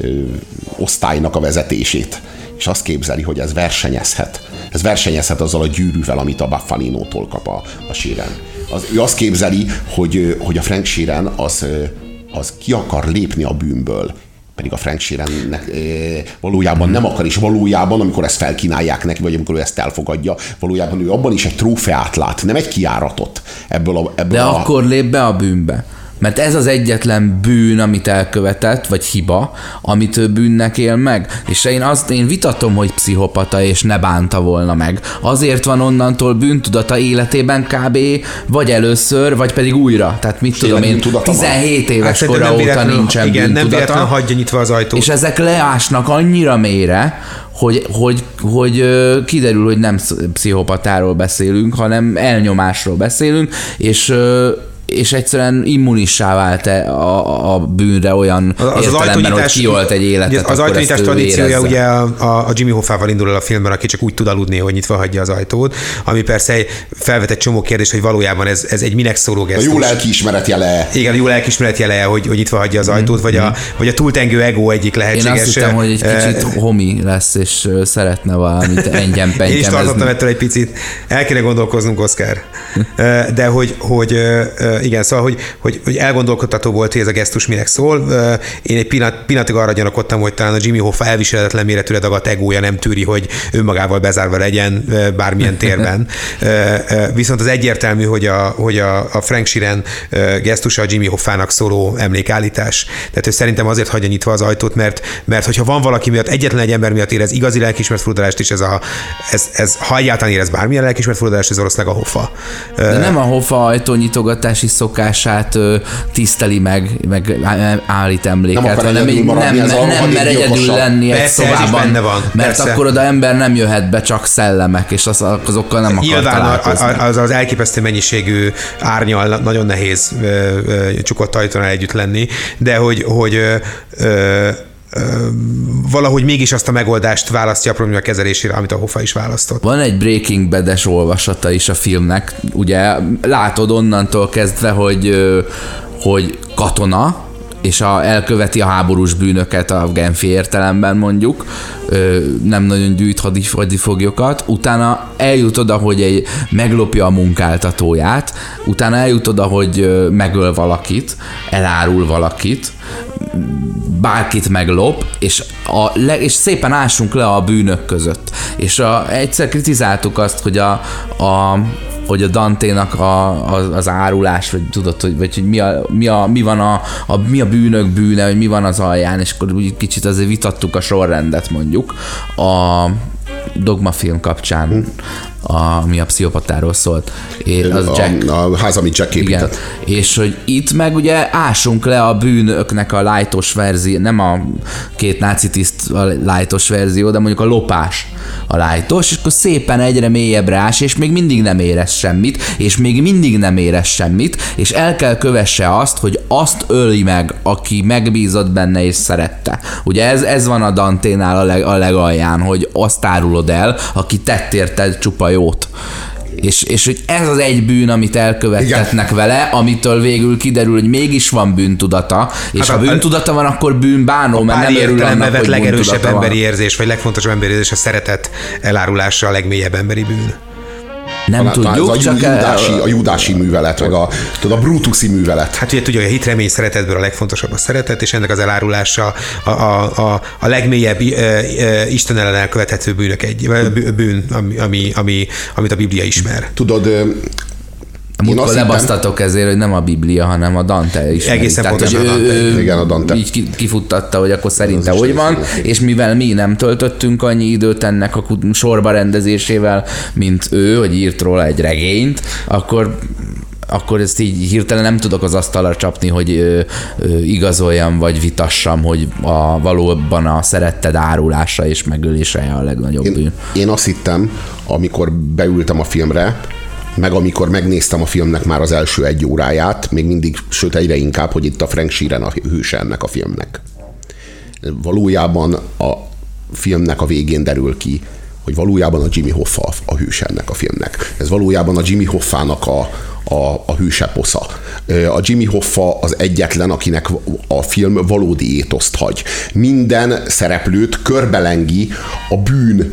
ö, osztálynak a vezetését, és azt képzeli, hogy ez versenyezhet. Ez versenyezhet azzal a gyűrűvel, amit a Buffalinótól kap a, a Sheeran. Az, ő azt képzeli, hogy, hogy a Frank Sheeran az, az ki akar lépni a bűnből, pedig a Frank Sheerannek ö, valójában nem akar, és valójában, amikor ezt felkínálják neki, vagy amikor ő ezt elfogadja, valójában ő abban is egy trófeát lát, nem egy kiáratot ebből a, ebből De a, akkor lép be a bűnbe. Mert ez az egyetlen bűn, amit elkövetett, vagy hiba, amit ő bűnnek él meg. És én azt én vitatom, hogy pszichopata és ne bánta volna meg. Azért van onnantól bűntudata életében kb. vagy először, vagy pedig újra. Tehát mit tudom én, bűntudata van? 17 éves Hát kora nem óta nincsen Igen, nem bűntudata. hagyja nyitva az ajtót. És ezek leásnak annyira mélyre, hogy, hogy, hogy kiderül, hogy nem sz- pszichopatáról beszélünk, hanem elnyomásról beszélünk, és és egyszerűen immunissá vált -e a, a bűnre olyan az, az értelemben, hogy kiölt egy életet. Az ajtónyitás tradíciója érezze. ugye a, a, a Jimmy Hoffával indul el a filmben, aki csak úgy tud aludni, hogy nyitva hagyja az ajtót, ami persze egy- felvet egy csomó kérdést, hogy valójában ez, ez egy minek szóló a gesztus. jó lelkiismeret jele. Igen, jó lelkismeret jele, hogy, hogy nyitva hagyja az ajtót, vagy, a, vagy a túltengő ego egyik Én lehetséges. azt hittem, hogy egy kicsit homi lesz, és szeretne valamit engyen Én is tartottam ettől egy picit. El kéne gondolkoznunk, Oszkár. De hogy, hogy igen, szóval, hogy, hogy, hogy elgondolkodtató volt, hogy ez a gesztus minek szól. Én egy pillanat, pillanatig arra gyanakodtam, hogy talán a Jimmy Hoffa elviselhetetlen méretűre dagadt egója nem tűri, hogy önmagával bezárva legyen bármilyen térben. Viszont az egyértelmű, hogy a, hogy a, a Frank Sheeran gesztusa a Jimmy Hoffának szóló emlékállítás. Tehát ő szerintem azért hagyja nyitva az ajtót, mert, mert hogyha van valaki miatt, egyetlen egy ember miatt érez igazi lelkismert furdalást, és ez, a, ez, ez ha egyáltalán érez bármilyen lelkismert furdalást, ez valószínűleg a Hoffa. De nem a Hoffa ajtónyitogatás magatartási szokását ö, tiszteli meg, meg állít emléket, Nem akar hanem egyedül így nem, nem rohadék mer egyedül lenni egy szobában, benne van, mert persze. akkor oda ember nem jöhet be, csak szellemek, és az, azokkal nem akar Nyilván a- találkozni. a- az, az elképesztő mennyiségű árnyal nagyon nehéz ö, ö, csukott ajtónál együtt lenni, de hogy, hogy ö, ö, valahogy mégis azt a megoldást választja a probléma kezelésére, amit a Hoffa is választott. Van egy Breaking Bad-es olvasata is a filmnek, ugye látod onnantól kezdve, hogy, hogy katona, és a, elköveti a háborús bűnöket a Genfi értelemben mondjuk, ö, nem nagyon gyűjt hadif- hadifoglyokat, utána eljut oda, hogy egy, meglopja a munkáltatóját, utána eljut oda, hogy megöl valakit, elárul valakit, bárkit meglop, és, a, le, és szépen ássunk le a bűnök között. És a, egyszer kritizáltuk azt, hogy a, a hogy a Danténak a, a, az árulás, vagy tudod, hogy, vagy hogy mi, a, mi, a, mi, van a, a, mi a bűnök bűne, hogy mi van az alján, és akkor úgy kicsit azért vitattuk a sorrendet mondjuk a Dogma film kapcsán, a, ami a pszichopatáról szólt. Az Jack, A, a ház, amit Jack igen. És hogy itt meg ugye ásunk le a bűnöknek a lájtos verzió, nem a két náci tiszt a lájtos verzió, de mondjuk a lopás a lájtos, és akkor szépen egyre mélyebbre ás, és még mindig nem érez semmit, és még mindig nem érez semmit, és el kell kövesse azt, hogy azt öli meg, aki megbízott benne és szerette. Ugye ez, ez van a Danténál a, leg, a legalján, hogy azt árulod el, aki tett érted csupa jót. És, és hogy ez az egy bűn, amit elkövettetnek Igen. vele, amitől végül kiderül, hogy mégis van bűntudata, és Hát hát a- ha bűntudata van, akkor bűnbánó, mert nem örül annak, vett hogy legerősebb emberi érzés, vagy legfontosabb emberi érzés a szeretet elárulása a legmélyebb emberi bűn. Nem Talán tudjuk, ez a csak judási, a judási művelet, meg a, tudod, a brutusi művelet. Hát ugye tudja, hogy a hit remény szeretetből a legfontosabb a szeretet, és ennek az elárulása a, a, a, a legmélyebb ö, ö, Isten ellen elkövethető bűnök egy bű- bűn, ami, ami, ami, amit a Biblia ismer. Tudod, Múltkor lebasztatok ezért, hogy nem a Biblia, hanem a Dante is. Egészen Tehát, hogy a ő, Dante. ő Igen, a Dante. Így ki- kifuttatta, hogy akkor szerinte is hogy van, és mivel mi nem töltöttünk annyi időt ennek a sorba rendezésével, mint ő, hogy írt róla egy regényt, akkor akkor ezt így hirtelen nem tudok az asztalra csapni, hogy ö, ö, igazoljam, vagy vitassam, hogy a, valóban a szeretted árulása és megölése a legnagyobb bűn. Én, én azt hittem, amikor beültem a filmre, meg amikor megnéztem a filmnek már az első egy óráját, még mindig, sőt egyre inkább, hogy itt a Frank Sheeran a hőse ennek a filmnek. Valójában a filmnek a végén derül ki, hogy valójában a Jimmy Hoffa a- hőse ennek a filmnek. Ez valójában a Jimmy Hoffának a, a, a hőse posza. A Jimmy Hoffa az egyetlen, akinek a film valódi étoszt hagy. Minden szereplőt körbelengi a bűn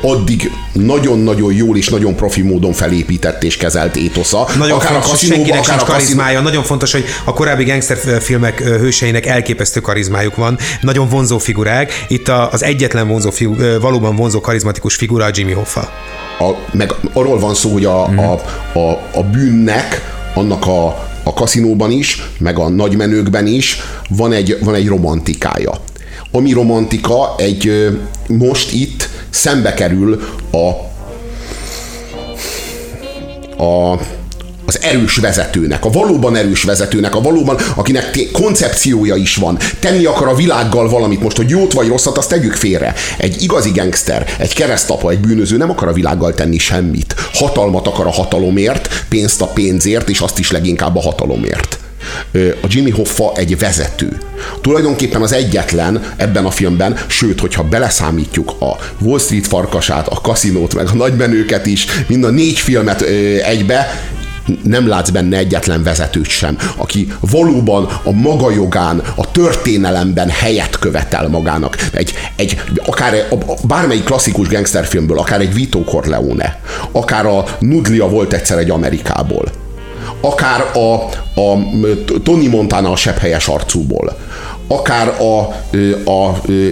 addig nagyon-nagyon jól és nagyon profi módon felépített és kezelt étosza. Nagyon akár fontos, hogy kaszinóban, senkinek akár sincs a karizmája. Nagyon fontos, hogy a korábbi gangsterfilmek hőseinek elképesztő karizmájuk van. Nagyon vonzó figurák. Itt a, az egyetlen vonzó figu, valóban vonzó karizmatikus figura a Jimmy Hoffa. a, meg arról van szó, hogy a, Mhm. a, a, a bűnnek, annak a, a kaszinóban is, meg a nagymenőkben is van egy, van egy romantikája. Ami romantika egy most itt szembe kerül a a, az erős vezetőnek, a valóban erős vezetőnek, a valóban, akinek koncepciója is van, tenni akar a világgal valamit most, hogy jót vagy rosszat, azt tegyük félre. Egy igazi gangster, egy keresztapa, egy bűnöző nem akar a világgal tenni semmit. Hatalmat akar a hatalomért, pénzt a pénzért, és azt is leginkább a hatalomért. A Jimmy Hoffa egy vezető. Tulajdonképpen az egyetlen ebben a filmben, sőt, hogyha beleszámítjuk a Wall Street farkasát, a kaszinót, meg a nagymenőket is, mind a négy filmet egybe, nem látsz benne egyetlen vezetőt sem, aki valóban a maga jogán, a történelemben helyet követel magának. Egy, egy, akár a, a, bármelyik klasszikus gangsterfilmből, akár egy Vito Corleone, akár a Nudlia volt egyszer egy Amerikából, akár a, a Tony Montana a sepphelyes arcúból, akár a, a, ö,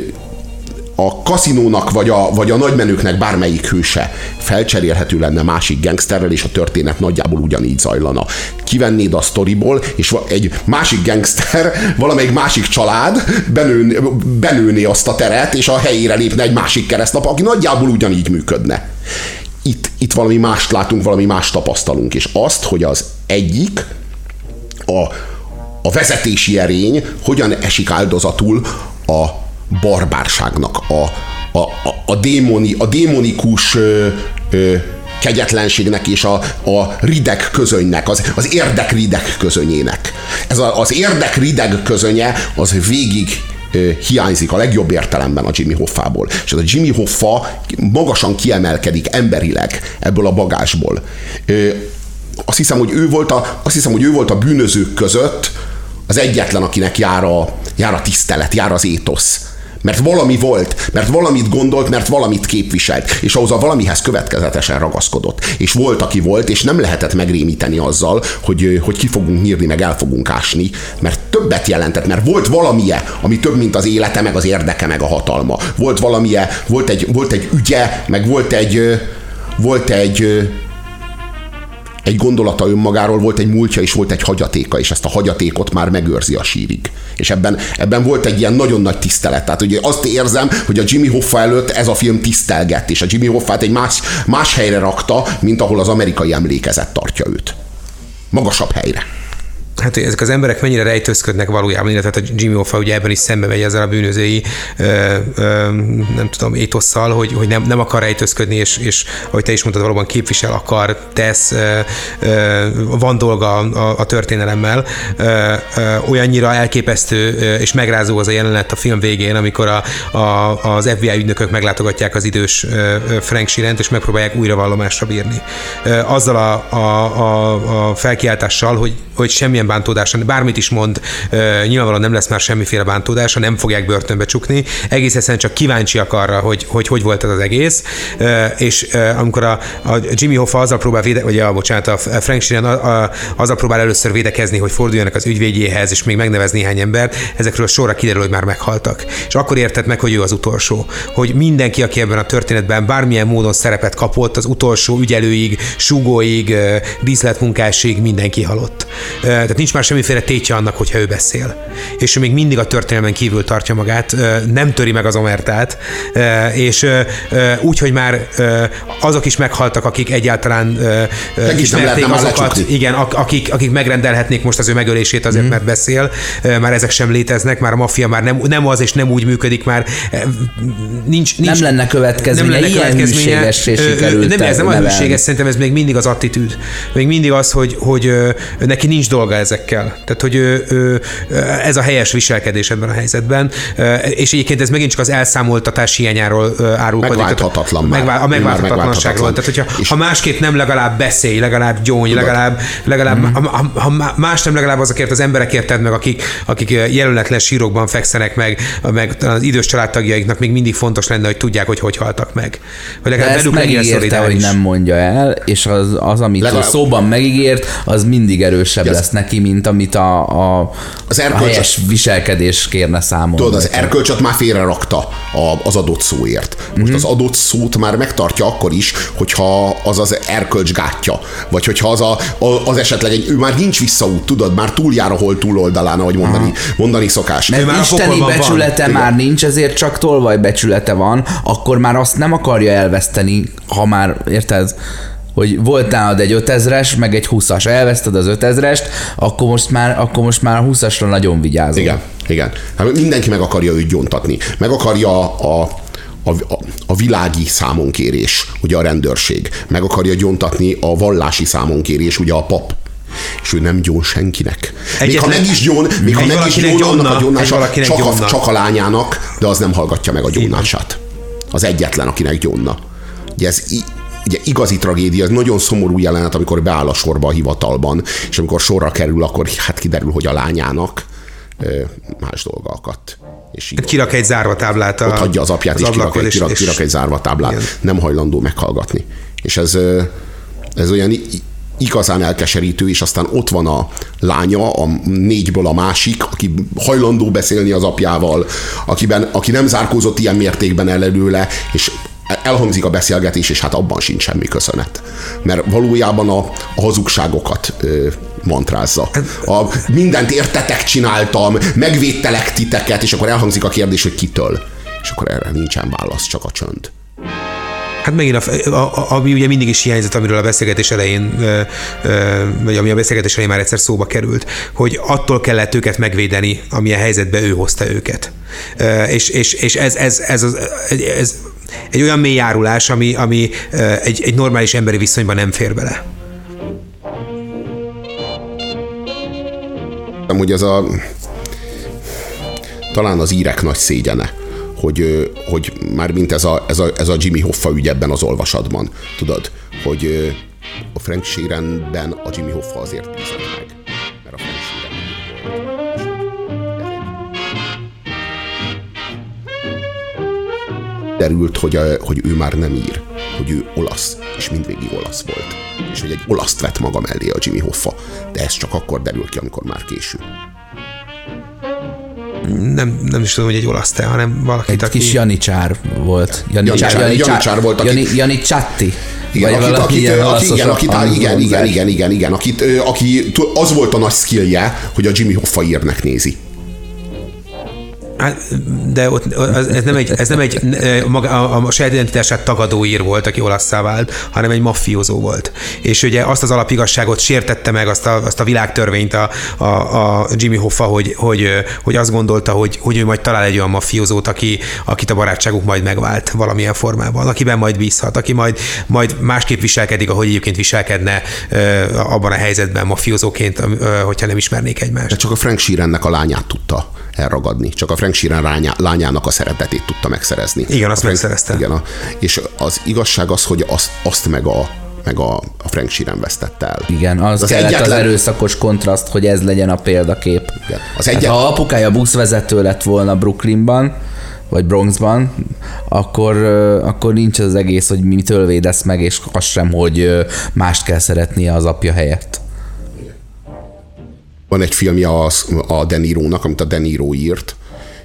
a kaszinónak vagy a, vagy a nagymenőknek bármelyik hőse felcserélhető lenne másik gangsterrel, és a történet nagyjából ugyanígy zajlana. Kivennéd a sztoriból, és egy másik gangster, valamelyik másik család benőné, benőné azt a teret, és a helyére lépne egy másik keresztapa, aki nagyjából ugyanígy működne. Itt, itt valami mást látunk, valami mást tapasztalunk, és azt, hogy az egyik a, a vezetési erény hogyan esik áldozatul a barbárságnak, a, a, a, a, démoni, a démonikus ö, ö, kegyetlenségnek és a, a rideg közönynek, az, az érdek közönyének. Ez a, az érdek rideg közönye az végig hiányzik a legjobb értelemben a Jimmy Hoffából. És ez a Jimmy Hoffa magasan kiemelkedik emberileg ebből a bagásból. Azt hiszem, hogy ő volt a, azt hiszem, hogy ő volt a bűnözők között az egyetlen, akinek jár a, jár a tisztelet, jár az étosz mert valami volt, mert valamit gondolt, mert valamit képviselt, és ahhoz a valamihez következetesen ragaszkodott. És volt, aki volt, és nem lehetett megrémíteni azzal, hogy, hogy ki fogunk nyírni, meg el fogunk ásni, mert többet jelentett, mert volt valamie, ami több, mint az élete, meg az érdeke, meg a hatalma. Volt valamie, volt egy, volt egy ügye, meg volt egy, volt egy, egy gondolata önmagáról, volt egy múltja és volt egy hagyatéka, és ezt a hagyatékot már megőrzi a sírig. És ebben, ebben volt egy ilyen nagyon nagy tisztelet. Tehát ugye azt érzem, hogy a Jimmy Hoffa előtt ez a film tisztelgett, és a Jimmy Hoffát egy más, más helyre rakta, mint ahol az amerikai emlékezet tartja őt. Magasabb helyre hát ezek az emberek mennyire rejtőzködnek valójában, illetve hát a Jimmy Hoffa ugye ebben is szembe megy ezzel a bűnözői, ö, ö, nem tudom, étosszal, hogy, hogy nem, nem akar rejtőzködni, és, és ahogy te is mondtad, valóban képvisel, akar, tesz, ö, ö, van dolga a, a történelemmel. Ö, ö, olyannyira elképesztő és megrázó az a jelenet a film végén, amikor a, a, az FBI ügynökök meglátogatják az idős Frank Sirent, és megpróbálják újra vallomásra bírni. Azzal a, a, a, a felkiáltással, hogy, hogy semmilyen bántódása, bármit is mond, nyilvánvalóan nem lesz már semmiféle bántódása, nem fogják börtönbe csukni, egész egyszerűen csak kíváncsiak arra, hogy, hogy hogy volt ez az egész, és amikor a, a Jimmy Hoffa azzal próbál véde, vagy a, bocsánat, a Frank Sheeran azzal próbál először védekezni, hogy forduljanak az ügyvédjéhez, és még megnevez néhány embert, ezekről sorra kiderül, hogy már meghaltak. És akkor érted meg, hogy ő az utolsó. Hogy mindenki, aki ebben a történetben bármilyen módon szerepet kapott, az utolsó ügyelőig, súgóig, díszletmunkásig mindenki halott. Tehát nincs már semmiféle tétje annak, hogyha ő beszél. És ő még mindig a történelmen kívül tartja magát, nem töri meg az omertát, és úgy, hogy már azok is meghaltak, akik egyáltalán ismerték azokat, igen, akik, akik megrendelhetnék most az ő megölését azért, mm. mert beszél, már ezek sem léteznek, már a maffia már nem, nem az és nem úgy működik, már nincs, nincs nem lenne következménye, nem lenne következménye. Nem, ez nem a hűséges, szerintem ez még mindig az attitűd. Még mindig az, hogy, hogy neki nincs dolga ezekkel. Tehát, hogy ő, ő, ez a helyes viselkedés ebben a helyzetben, és egyébként ez megint csak az elszámoltatás hiányáról árulkodik. Megválthatatlan megvál, A megválthatatlanságról. Tehát, hogyha ha másképp nem legalább beszélj, legalább gyóny, Tudod. legalább, legalább mm. ha, ha, más nem legalább azokért az emberekért tedd meg, akik, akik jelenetlen sírokban fekszenek meg, meg az idős családtagjaiknak még mindig fontos lenne, hogy tudják, hogy hogy haltak meg. Hogy legalább velük megígérte, hogy nem mondja el, és az, az amit legalább... szóban megígért, az mindig erősebb lesz neki, mint amit a, a, az erkölcs... a helyes viselkedés kérne számon. Tudod, az erkölcsöt már félre rakta az adott szóért. Most mm-hmm. az adott szót már megtartja akkor is, hogyha az az erkölcs gátja. Vagy hogyha az, a, az esetleg egy, ő már nincs visszaút, tudod, már túljár a hol túloldalán, ahogy mondani, mondani szokás. Mert már isteni becsülete van. már nincs, ezért csak tolvaj becsülete van, akkor már azt nem akarja elveszteni, ha már, érted? Hogy volt nálad egy 5000-es, meg egy 20-as, elveszted az 5000-est, akkor most már, akkor most már a 20-asra nagyon vigyázol. Igen, igen. Hát mindenki meg akarja őt gyontatni. Meg akarja a, a, a, a világi számonkérés, ugye a rendőrség. Meg akarja gyontatni a vallási számonkérés, ugye a pap és ő nem gyón senkinek. Egyetlen, még ha meg is gyón, még ha meg is gyón, annak a gyónása csak a, csak a lányának, de az nem hallgatja meg a gyónását. Az egyetlen, akinek gyónna. Ugye ez ugye igazi tragédia, ez nagyon szomorú jelenet, amikor beáll a sorba a hivatalban, és amikor sorra kerül, akkor hát kiderül, hogy a lányának más dolga akadt. És így kirak egy zárvatáblát. A, ott hagyja az apját, az és kirak, egy, kirak, és, kirak egy zárvatáblát. Igen. Nem hajlandó meghallgatni. És ez, ez olyan igazán elkeserítő, és aztán ott van a lánya, a négyből a másik, aki hajlandó beszélni az apjával, akiben, aki nem zárkózott ilyen mértékben el előle, és elhangzik a beszélgetés, és hát abban sincs semmi köszönet. Mert valójában a, a hazugságokat ö, mantrázza. A, mindent értetek csináltam, megvédtelek titeket, és akkor elhangzik a kérdés, hogy kitől. És akkor erre nincsen válasz, csak a csönd. Hát megint, a, a, a, ami ugye mindig is hiányzott, amiről a beszélgetés elején, vagy ami a beszélgetés elején már egyszer szóba került, hogy attól kellett őket megvédeni, amilyen helyzetbe ő hozta őket. És, és, és ez, ez, ez, ez, ez egy olyan mély járulás, ami, ami egy, egy normális emberi viszonyban nem fér bele. hogy ez a talán az írek nagy szégyene, hogy, hogy már mint ez a, ez, a, ez a Jimmy Hoffa ügy ebben az olvasatban, tudod, hogy a Frank Sheeranben a Jimmy Hoffa azért bízott meg, mert a Frank Sheeran derült, hogy, a, hogy ő már nem ír, hogy ő olasz, és mindvégig olasz volt. És hogy egy olaszt vett maga mellé a Jimmy Hoffa, de ez csak akkor derül ki, amikor már késő nem, nem is tudom, hogy egy olasz te, hanem valaki, egy aki... kis Janicsár volt. Janicsár, Janicsár, Janicsár volt. Aki... Jani, Janicsatti. Igen, akit, akit, akit, igen, akit, igen, igen, igen, igen, igen, akit, aki, az volt a nagy skillje, hogy a Jimmy Hoffa írnek nézi. De ott, ez nem egy, ez nem egy maga, a, a saját identitását tagadó ír volt, aki olaszszá vált, hanem egy maffiózó volt. És ugye azt az alapigazságot sértette meg, azt a, azt a világtörvényt a, a, a Jimmy Hoffa, hogy, hogy, hogy azt gondolta, hogy, hogy ő majd talál egy olyan maffiózót, aki, akit a barátságuk majd megvált valamilyen formában, akiben majd bízhat, aki majd, majd másképp viselkedik, ahogy egyébként viselkedne abban a helyzetben maffiózóként, hogyha nem ismernék egymást. De csak a Frank Sheerannek a lányát tudta elragadni. Csak a Frank Sheeran lányá, lányának a szeretetét tudta megszerezni. Igen, azt Frank, megszerezte. Igen, a, és az igazság az, hogy azt, azt meg a meg a, a Frank Sheeran vesztette el. Igen, az, az kellett egyetlen... az erőszakos kontraszt, hogy ez legyen a példakép. Igen. Az egyetlen... hát, ha apukája buszvezető lett volna Brooklynban, vagy Bronxban, akkor, akkor nincs az egész, hogy mitől védesz meg, és az sem, hogy mást kell szeretnie az apja helyett. Van egy filmje a, a De Niro-nak, amit a De Niro írt,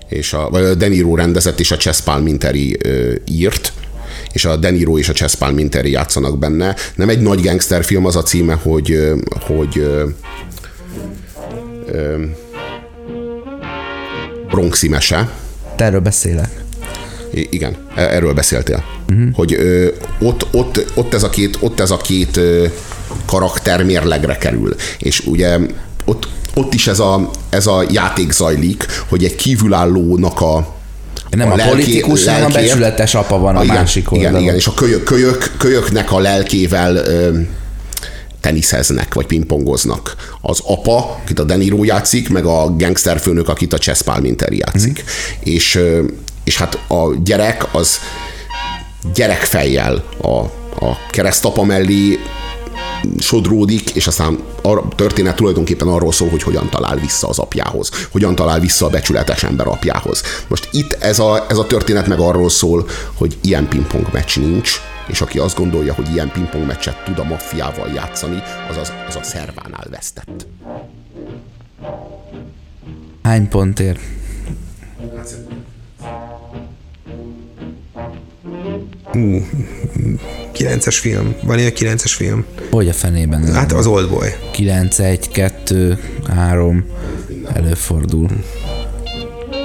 és a, vagy a De Niro rendezett, és a Chess Palminteri írt, és a De Niro és a Chess Palminteri játszanak benne. Nem egy nagy film az a címe, hogy, hogy ö, ö, Bronxi mese. Te erről beszélek. I- igen, e, erről beszéltél. Uh-huh. Hogy ö, ott, ott, ott, ez a két, ott ez a két ö, karakter mérlegre kerül. És ugye ott, ott is ez a, ez a játék zajlik, hogy egy kívülállónak a nem a, a lelké, politikus, hanem a becsületes apa van a, a másik oldalon. Igen, igen, és a kölyök, kölyök, kölyöknek a lelkével ö, teniszeznek, vagy pingpongoznak. Az apa, akit a Deniro játszik, meg a gangsterfőnök, akit a Chess Palminteri játszik. Mm. És, és hát a gyerek az gyerekfejjel a, a keresztapa mellé sodródik, és aztán a történet tulajdonképpen arról szól, hogy hogyan talál vissza az apjához, hogyan talál vissza a becsületes ember apjához. Most itt ez a, ez a történet meg arról szól, hogy ilyen pingpong meccs nincs, és aki azt gondolja, hogy ilyen pingpong meccset tud a maffiával játszani, az, az, az a szervánál vesztett. Hány pontért? Hú, 9-es film. Van ilyen 9-es film? Hogy a fenében? Hát az Oldboy. 9, 1, 2, 3 előfordul.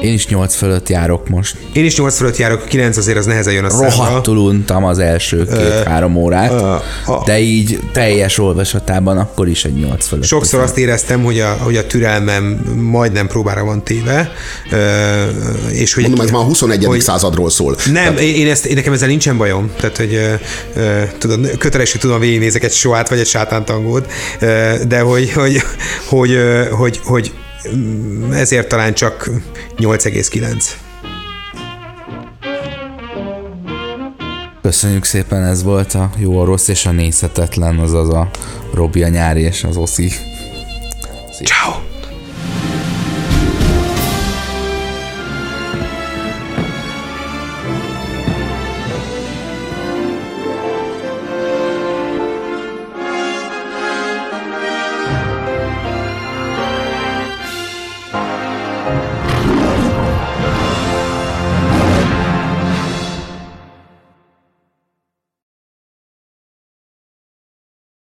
Én is 8 fölött járok most. Én is 8 fölött járok, 9 azért az nehezen jön a számra. Rohadtul untam az első két-három órát, de így teljes olvasatában akkor is egy 8 fölött. Sokszor azt éreztem, hogy a, hogy a türelmem majdnem próbára van téve. És hogy, Mondom, ez már a 21. Hogy, századról szól. Nem, Tehát... én, ezt, én nekem ezzel nincsen bajom. Tehát, hogy tudod, kötelesül tudom végignézek egy soát vagy egy sátántangót, de hogy, hogy, hogy, hogy, hogy ezért talán csak 8,9. Köszönjük szépen, ez volt a jó, a rossz és a nézhetetlen, azaz a Robi a nyári és az Oszi. Ciao.